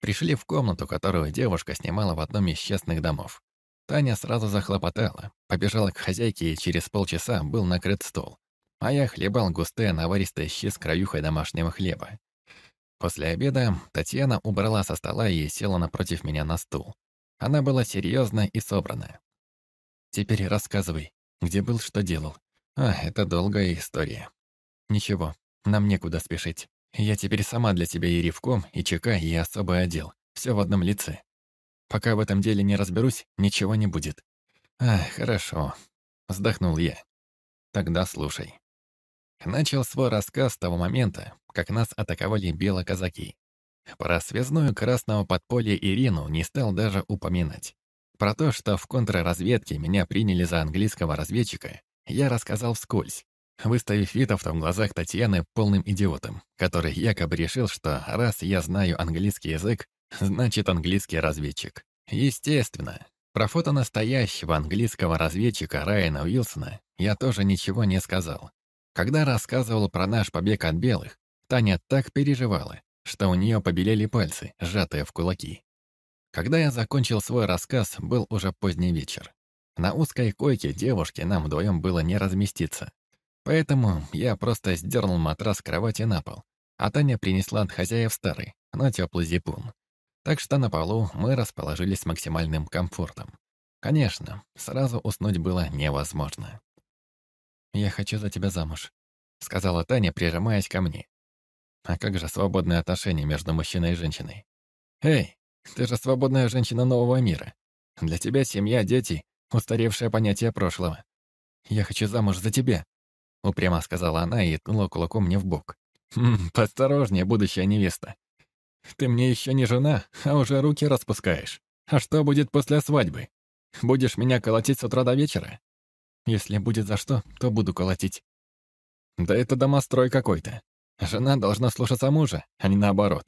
S1: Пришли в комнату, которую девушка снимала в одном из честных домов. Таня сразу захлопотала, побежала к хозяйке и через полчаса был накрыт стол. А я хлебал густые наваристые щи с краюхой домашнего хлеба. После обеда Татьяна убрала со стола и села напротив меня на стул. Она была серьезна и собрана. «Теперь рассказывай, где был, что делал. А, это долгая история. Ничего, нам некуда спешить. Я теперь сама для тебя и ревком, и ЧК, и особый отдел. Все в одном лице. Пока в этом деле не разберусь, ничего не будет. А, хорошо. Вздохнул я. Тогда слушай. Начал свой рассказ с того момента, как нас атаковали белоказаки. Про связную красного подполья Ирину не стал даже упоминать. Про то, что в контрразведке меня приняли за английского разведчика, я рассказал вскользь. выставив Витовта в глазах Татьяны полным идиотом, который якобы решил, что раз я знаю английский язык, значит английский разведчик. Естественно, про фото настоящего английского разведчика Райана Уилсона я тоже ничего не сказал. Когда рассказывал про наш побег от белых, Таня так переживала, что у нее побелели пальцы, сжатые в кулаки. Когда я закончил свой рассказ, был уже поздний вечер. На узкой койке девушки нам вдвоем было не разместиться. Поэтому я просто сдернул матрас кровати на пол, а Таня принесла от хозяев старый, но теплый зипун. Так что на полу мы расположились с максимальным комфортом. Конечно, сразу уснуть было невозможно. «Я хочу за тебя замуж», — сказала Таня, прижимаясь ко мне. «А как же свободные отношения между мужчиной и женщиной?» «Эй, ты же свободная женщина нового мира. Для тебя семья, дети — устаревшее понятие прошлого. Я хочу замуж за тебя», — упрямо сказала она и ткнула кулаком мне в бок. «Хм, «Посторожнее, будущая невеста. Ты мне еще не жена, а уже руки распускаешь. А что будет после свадьбы? Будешь меня колотить с утра до вечера? Если будет за что, то буду колотить. Да это домострой какой-то. Жена должна слушаться мужа, а не наоборот.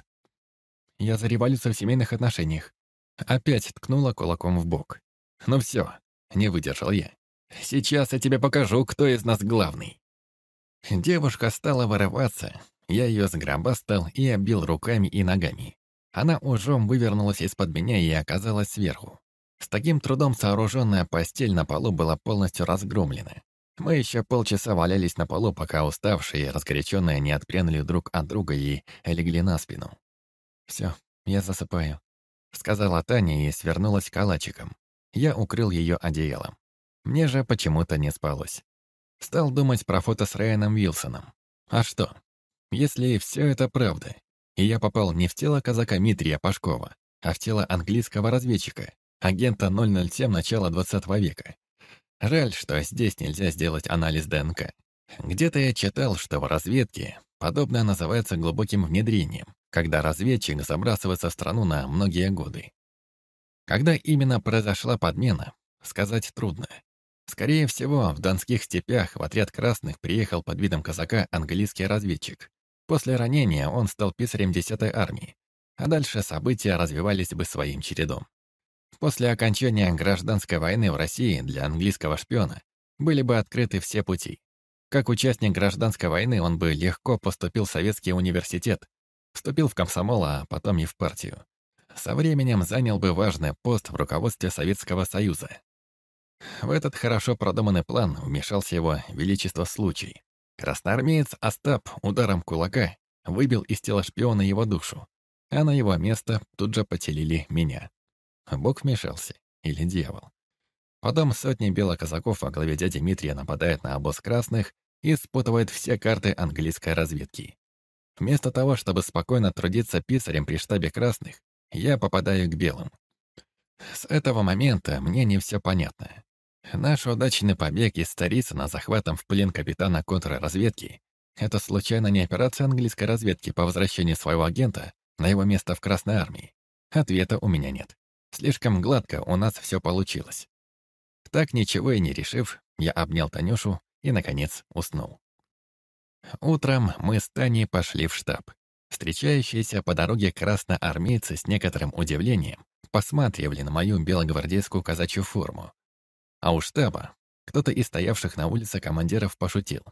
S1: Я за революцию в семейных отношениях. Опять ткнула кулаком в бок. Ну все, не выдержал я. Сейчас я тебе покажу, кто из нас главный. Девушка стала вырываться, я ее сгробастал и оббил руками и ногами. Она ужом вывернулась из-под меня и оказалась сверху. С таким трудом сооруженная постель на полу была полностью разгромлена. Мы еще полчаса валялись на полу, пока уставшие и разгоряченные не отпрянули друг от друга и легли на спину. «Все, я засыпаю», — сказала Таня и свернулась калачиком. Я укрыл ее одеялом. Мне же почему-то не спалось. Стал думать про фото с Райаном Вилсоном. А что, если все это правда, и я попал не в тело казака Митрия Пашкова, а в тело английского разведчика, агента 007 начала 20 века. Жаль, что здесь нельзя сделать анализ ДНК. Где-то я читал, что в разведке подобное называется глубоким внедрением, когда разведчик забрасывается в страну на многие годы. Когда именно произошла подмена, сказать трудно. Скорее всего, в Донских степях в отряд красных приехал под видом казака английский разведчик. После ранения он стал писарем 10-й армии, а дальше события развивались бы своим чередом. После окончания гражданской войны в России для английского шпиона были бы открыты все пути. Как участник гражданской войны он бы легко поступил в советский университет, вступил в комсомол, а потом и в партию. Со временем занял бы важный пост в руководстве Советского Союза. В этот хорошо продуманный план вмешался его величество случай. Красноармеец Остап ударом кулака выбил из тела шпиона его душу, а на его место тут же поселили меня. Бог вмешался, или дьявол. Потом сотни белоказаков во главе дяди Дмитрия нападают на обоз красных и спутывают все карты английской разведки. Вместо того, чтобы спокойно трудиться писарем при штабе красных, я попадаю к белым. С этого момента мне не все понятно. Наш удачный побег из на захватом в плен капитана контрразведки — это случайно не операция английской разведки по возвращению своего агента на его место в Красной армии? Ответа у меня нет. Слишком гладко у нас все получилось. Так ничего и не решив, я обнял Танюшу и, наконец, уснул. Утром мы с Таней пошли в штаб. Встречающиеся по дороге красноармейцы с некоторым удивлением посматривали на мою белогвардейскую казачью форму, а у штаба кто-то из стоявших на улице командиров пошутил.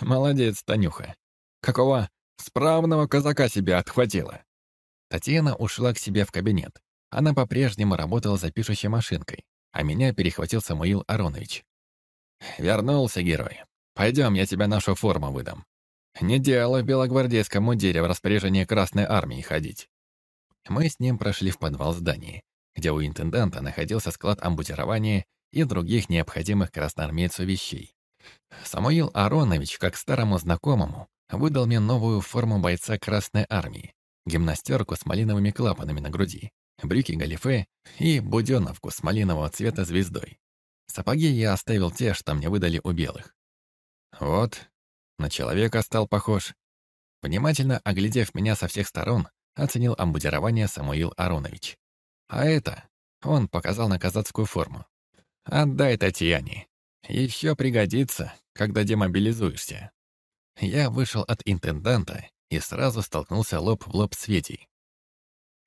S1: «Молодец, Танюха. Какого справного казака себе отхватила?» Татьяна ушла к себе в кабинет. Она по-прежнему работала за пишущей машинкой, а меня перехватил Самуил Аронович. «Вернулся, герой. Пойдем, я тебе нашу форму выдам. Не дело в белогвардейском мундире в распоряжении Красной Армии ходить». Мы с ним прошли в подвал здания, где у интенданта находился склад амбутирования и других необходимых красноармейцу вещей. Самуил Аронович, как старому знакомому, выдал мне новую форму бойца Красной Армии, гимнастерку с малиновыми клапанами на груди, брюки галифе и буденовку с малинового цвета звездой. Сапоги я оставил те, что мне выдали у белых. Вот, на человека стал похож. Внимательно оглядев меня со всех сторон, оценил амбудирование Самуил Аронович. А это, он показал на казацкую форму. «Отдай Татьяне. Еще пригодится, когда демобилизуешься. Я вышел от интенданта и сразу столкнулся лоб в лоб с Светей.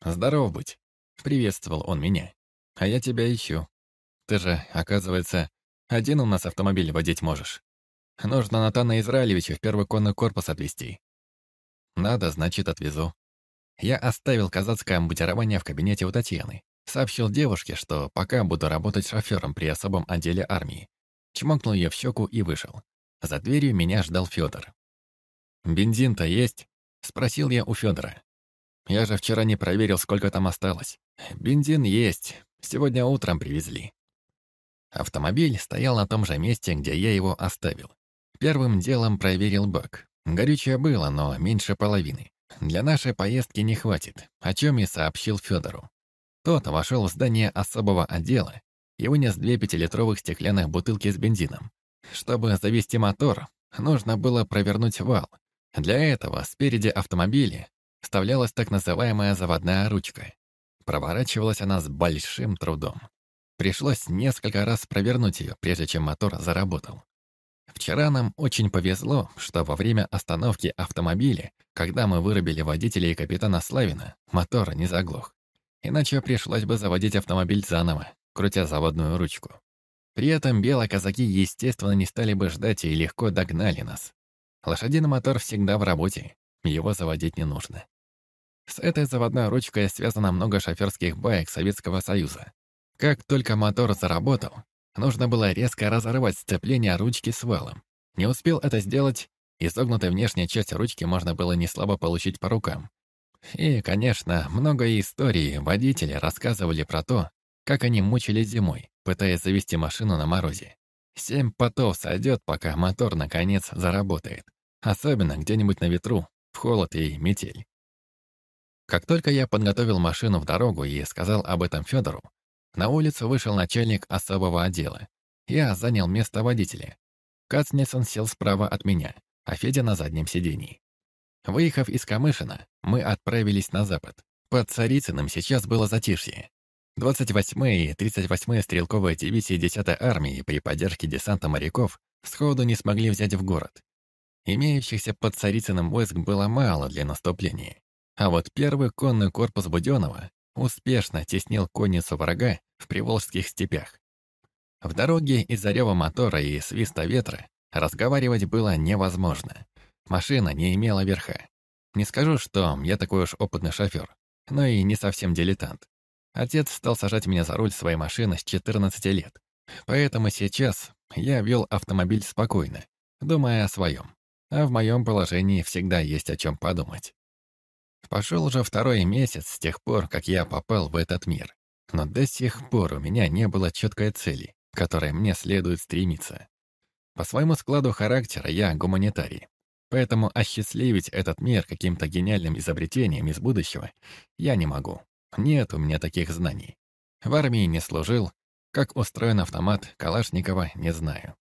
S1: «Здоров быть», — приветствовал он меня. «А я тебя ищу. Ты же, оказывается, один у нас автомобиль водить можешь. Нужно Натана Израилевича в первый конный корпус отвезти». «Надо, значит, отвезу». Я оставил казацкое амбутирование в кабинете у Татьяны. Сообщил девушке, что пока буду работать шофером при особом отделе армии. Чмокнул ее в щеку и вышел. За дверью меня ждал Федор. «Бензин-то есть?» — спросил я у Федора. «Я же вчера не проверил, сколько там осталось. Бензин есть. Сегодня утром привезли». Автомобиль стоял на том же месте, где я его оставил. Первым делом проверил бак. Горючее было, но меньше половины. Для нашей поездки не хватит, о чем и сообщил Федору. Тот вошел в здание особого отдела и вынес две пятилитровых стеклянных бутылки с бензином. Чтобы завести мотор, нужно было провернуть вал. Для этого спереди автомобиля вставлялась так называемая заводная ручка. Проворачивалась она с большим трудом. Пришлось несколько раз провернуть ее, прежде чем мотор заработал. Вчера нам очень повезло, что во время остановки автомобиля, когда мы вырубили водителя и капитана Славина, мотор не заглох. Иначе пришлось бы заводить автомобиль заново, крутя заводную ручку. При этом белоказаки, естественно, не стали бы ждать и легко догнали нас. Лошадиный мотор всегда в работе, его заводить не нужно. С этой заводной ручкой связано много шоферских баек Советского Союза. Как только мотор заработал, нужно было резко разорвать сцепление ручки с валом. Не успел это сделать, изогнутой внешняя часть ручки можно было неслабо получить по рукам. И, конечно, много историй водители рассказывали про то, как они мучились зимой, пытаясь завести машину на морозе. Семь потов сойдет, пока мотор наконец заработает. Особенно где-нибудь на ветру, в холод и метель. Как только я подготовил машину в дорогу и сказал об этом Федору, на улицу вышел начальник особого отдела. Я занял место водителя. Кацнесон сел справа от меня, а Федя на заднем сидении. Выехав из Камышина, мы отправились на запад. Под Царицыным сейчас было затишье. 28-я и 38-я стрелковые дивизии 10-й армии при поддержке десанта моряков сходу не смогли взять в город. Имеющихся под Царицыным войск было мало для наступления. А вот первый конный корпус Буденова успешно теснил конницу врага в Приволжских степях. В дороге из-за рева мотора и свиста ветра разговаривать было невозможно. Машина не имела верха. Не скажу, что я такой уж опытный шофер, но и не совсем дилетант. Отец стал сажать меня за руль своей машины с 14 лет. Поэтому сейчас я вел автомобиль спокойно, думая о своем. А в моем положении всегда есть о чем подумать. Пошел уже второй месяц с тех пор, как я попал в этот мир. Но до сих пор у меня не было четкой цели, к которой мне следует стремиться. По своему складу характера я гуманитарий. Поэтому осчастливить этот мир каким-то гениальным изобретением из будущего я не могу. Нет у меня таких знаний. В армии не служил, как устроен автомат Калашникова, не знаю.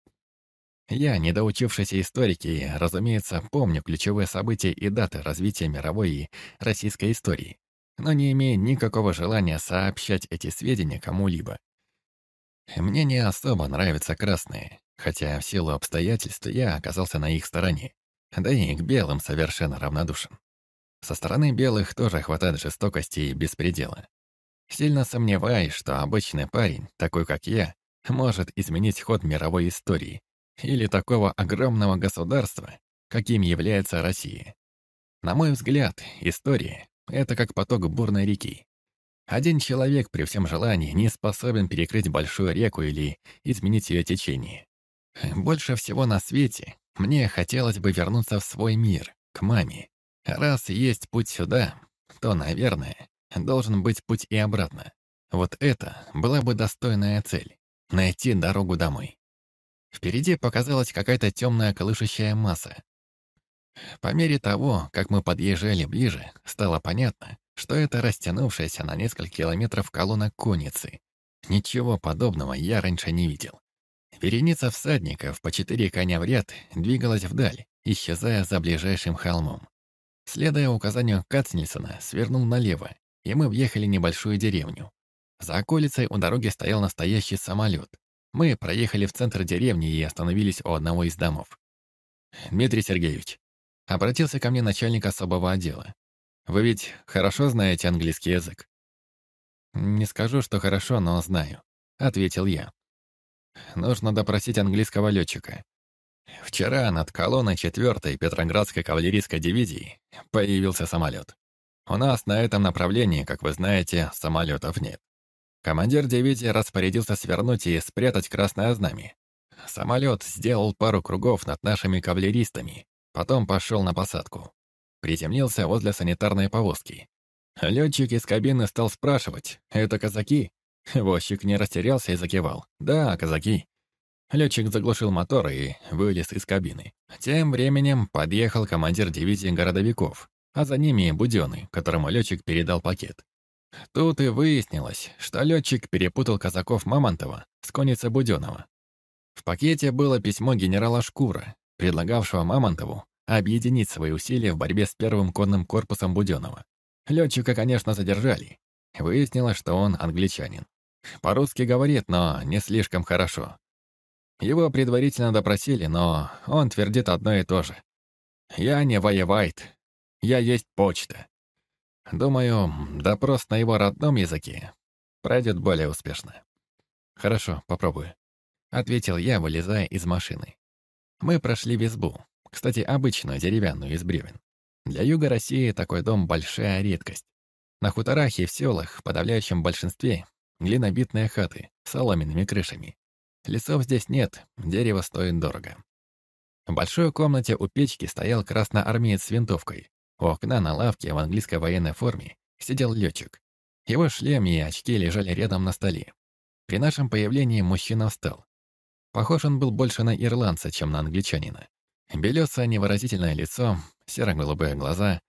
S1: Я, недоучившийся историк и, разумеется, помню ключевые события и даты развития мировой и российской истории, но не имею никакого желания сообщать эти сведения кому-либо. Мне не особо нравятся красные, хотя в силу обстоятельств я оказался на их стороне да и к белым совершенно равнодушен. Со стороны белых тоже хватает жестокости и беспредела. Сильно сомневаюсь, что обычный парень, такой как я, может изменить ход мировой истории или такого огромного государства, каким является Россия. На мой взгляд, история — это как поток бурной реки. Один человек при всем желании не способен перекрыть большую реку или изменить ее течение. Больше всего на свете мне хотелось бы вернуться в свой мир, к маме. Раз есть путь сюда, то, наверное, должен быть путь и обратно. Вот это была бы достойная цель — найти дорогу домой. Впереди показалась какая-то темная колышущая масса. По мере того, как мы подъезжали ближе, стало понятно, что это растянувшаяся на несколько километров колонна конницы. Ничего подобного я раньше не видел. Вереница всадников по четыре коня в ряд двигалась вдаль, исчезая за ближайшим холмом. Следуя указанию Кацнельсона, свернул налево, и мы въехали в небольшую деревню. За околицей у дороги стоял настоящий самолет. Мы проехали в центр деревни и остановились у одного из домов. «Дмитрий Сергеевич», — обратился ко мне начальник особого отдела. «Вы ведь хорошо знаете английский язык?» «Не скажу, что хорошо, но знаю», — ответил я. «Нужно допросить английского летчика. Вчера над колонной 4-й Петроградской кавалерийской дивизии появился самолет. У нас на этом направлении, как вы знаете, самолетов нет. Командир дивизии распорядился свернуть и спрятать красное знамя. Самолет сделал пару кругов над нашими кавалеристами, потом пошел на посадку. Приземлился возле санитарной повозки. Летчик из кабины стал спрашивать, «Это казаки?» Возчик не растерялся и закивал. «Да, казаки». Летчик заглушил мотор и вылез из кабины. Тем временем подъехал командир дивизии городовиков, а за ними Будённый, которому летчик передал пакет. Тут и выяснилось, что летчик перепутал казаков Мамонтова с конница Будённого. В пакете было письмо генерала Шкура, предлагавшего Мамонтову объединить свои усилия в борьбе с первым конным корпусом Будённого. Летчика, конечно, задержали. Выяснилось, что он англичанин. По-русски говорит, но не слишком хорошо. Его предварительно допросили, но он твердит одно и то же. «Я не воевает. Я есть почта». Думаю, допрос на его родном языке пройдет более успешно. «Хорошо, попробую», — ответил я, вылезая из машины. Мы прошли в избу, кстати, обычную, деревянную, из бревен. Для юга России такой дом — большая редкость. На хуторах и в селах, в подавляющем большинстве, глинобитные хаты с соломенными крышами. Лесов здесь нет, дерево стоит дорого. В большой комнате у печки стоял красноармеец с винтовкой, у окна на лавке в английской военной форме сидел летчик. Его шлем и очки лежали рядом на столе. При нашем появлении мужчина встал. Похож он был больше на ирландца, чем на англичанина. Белесое невыразительное лицо, серо-голубые глаза,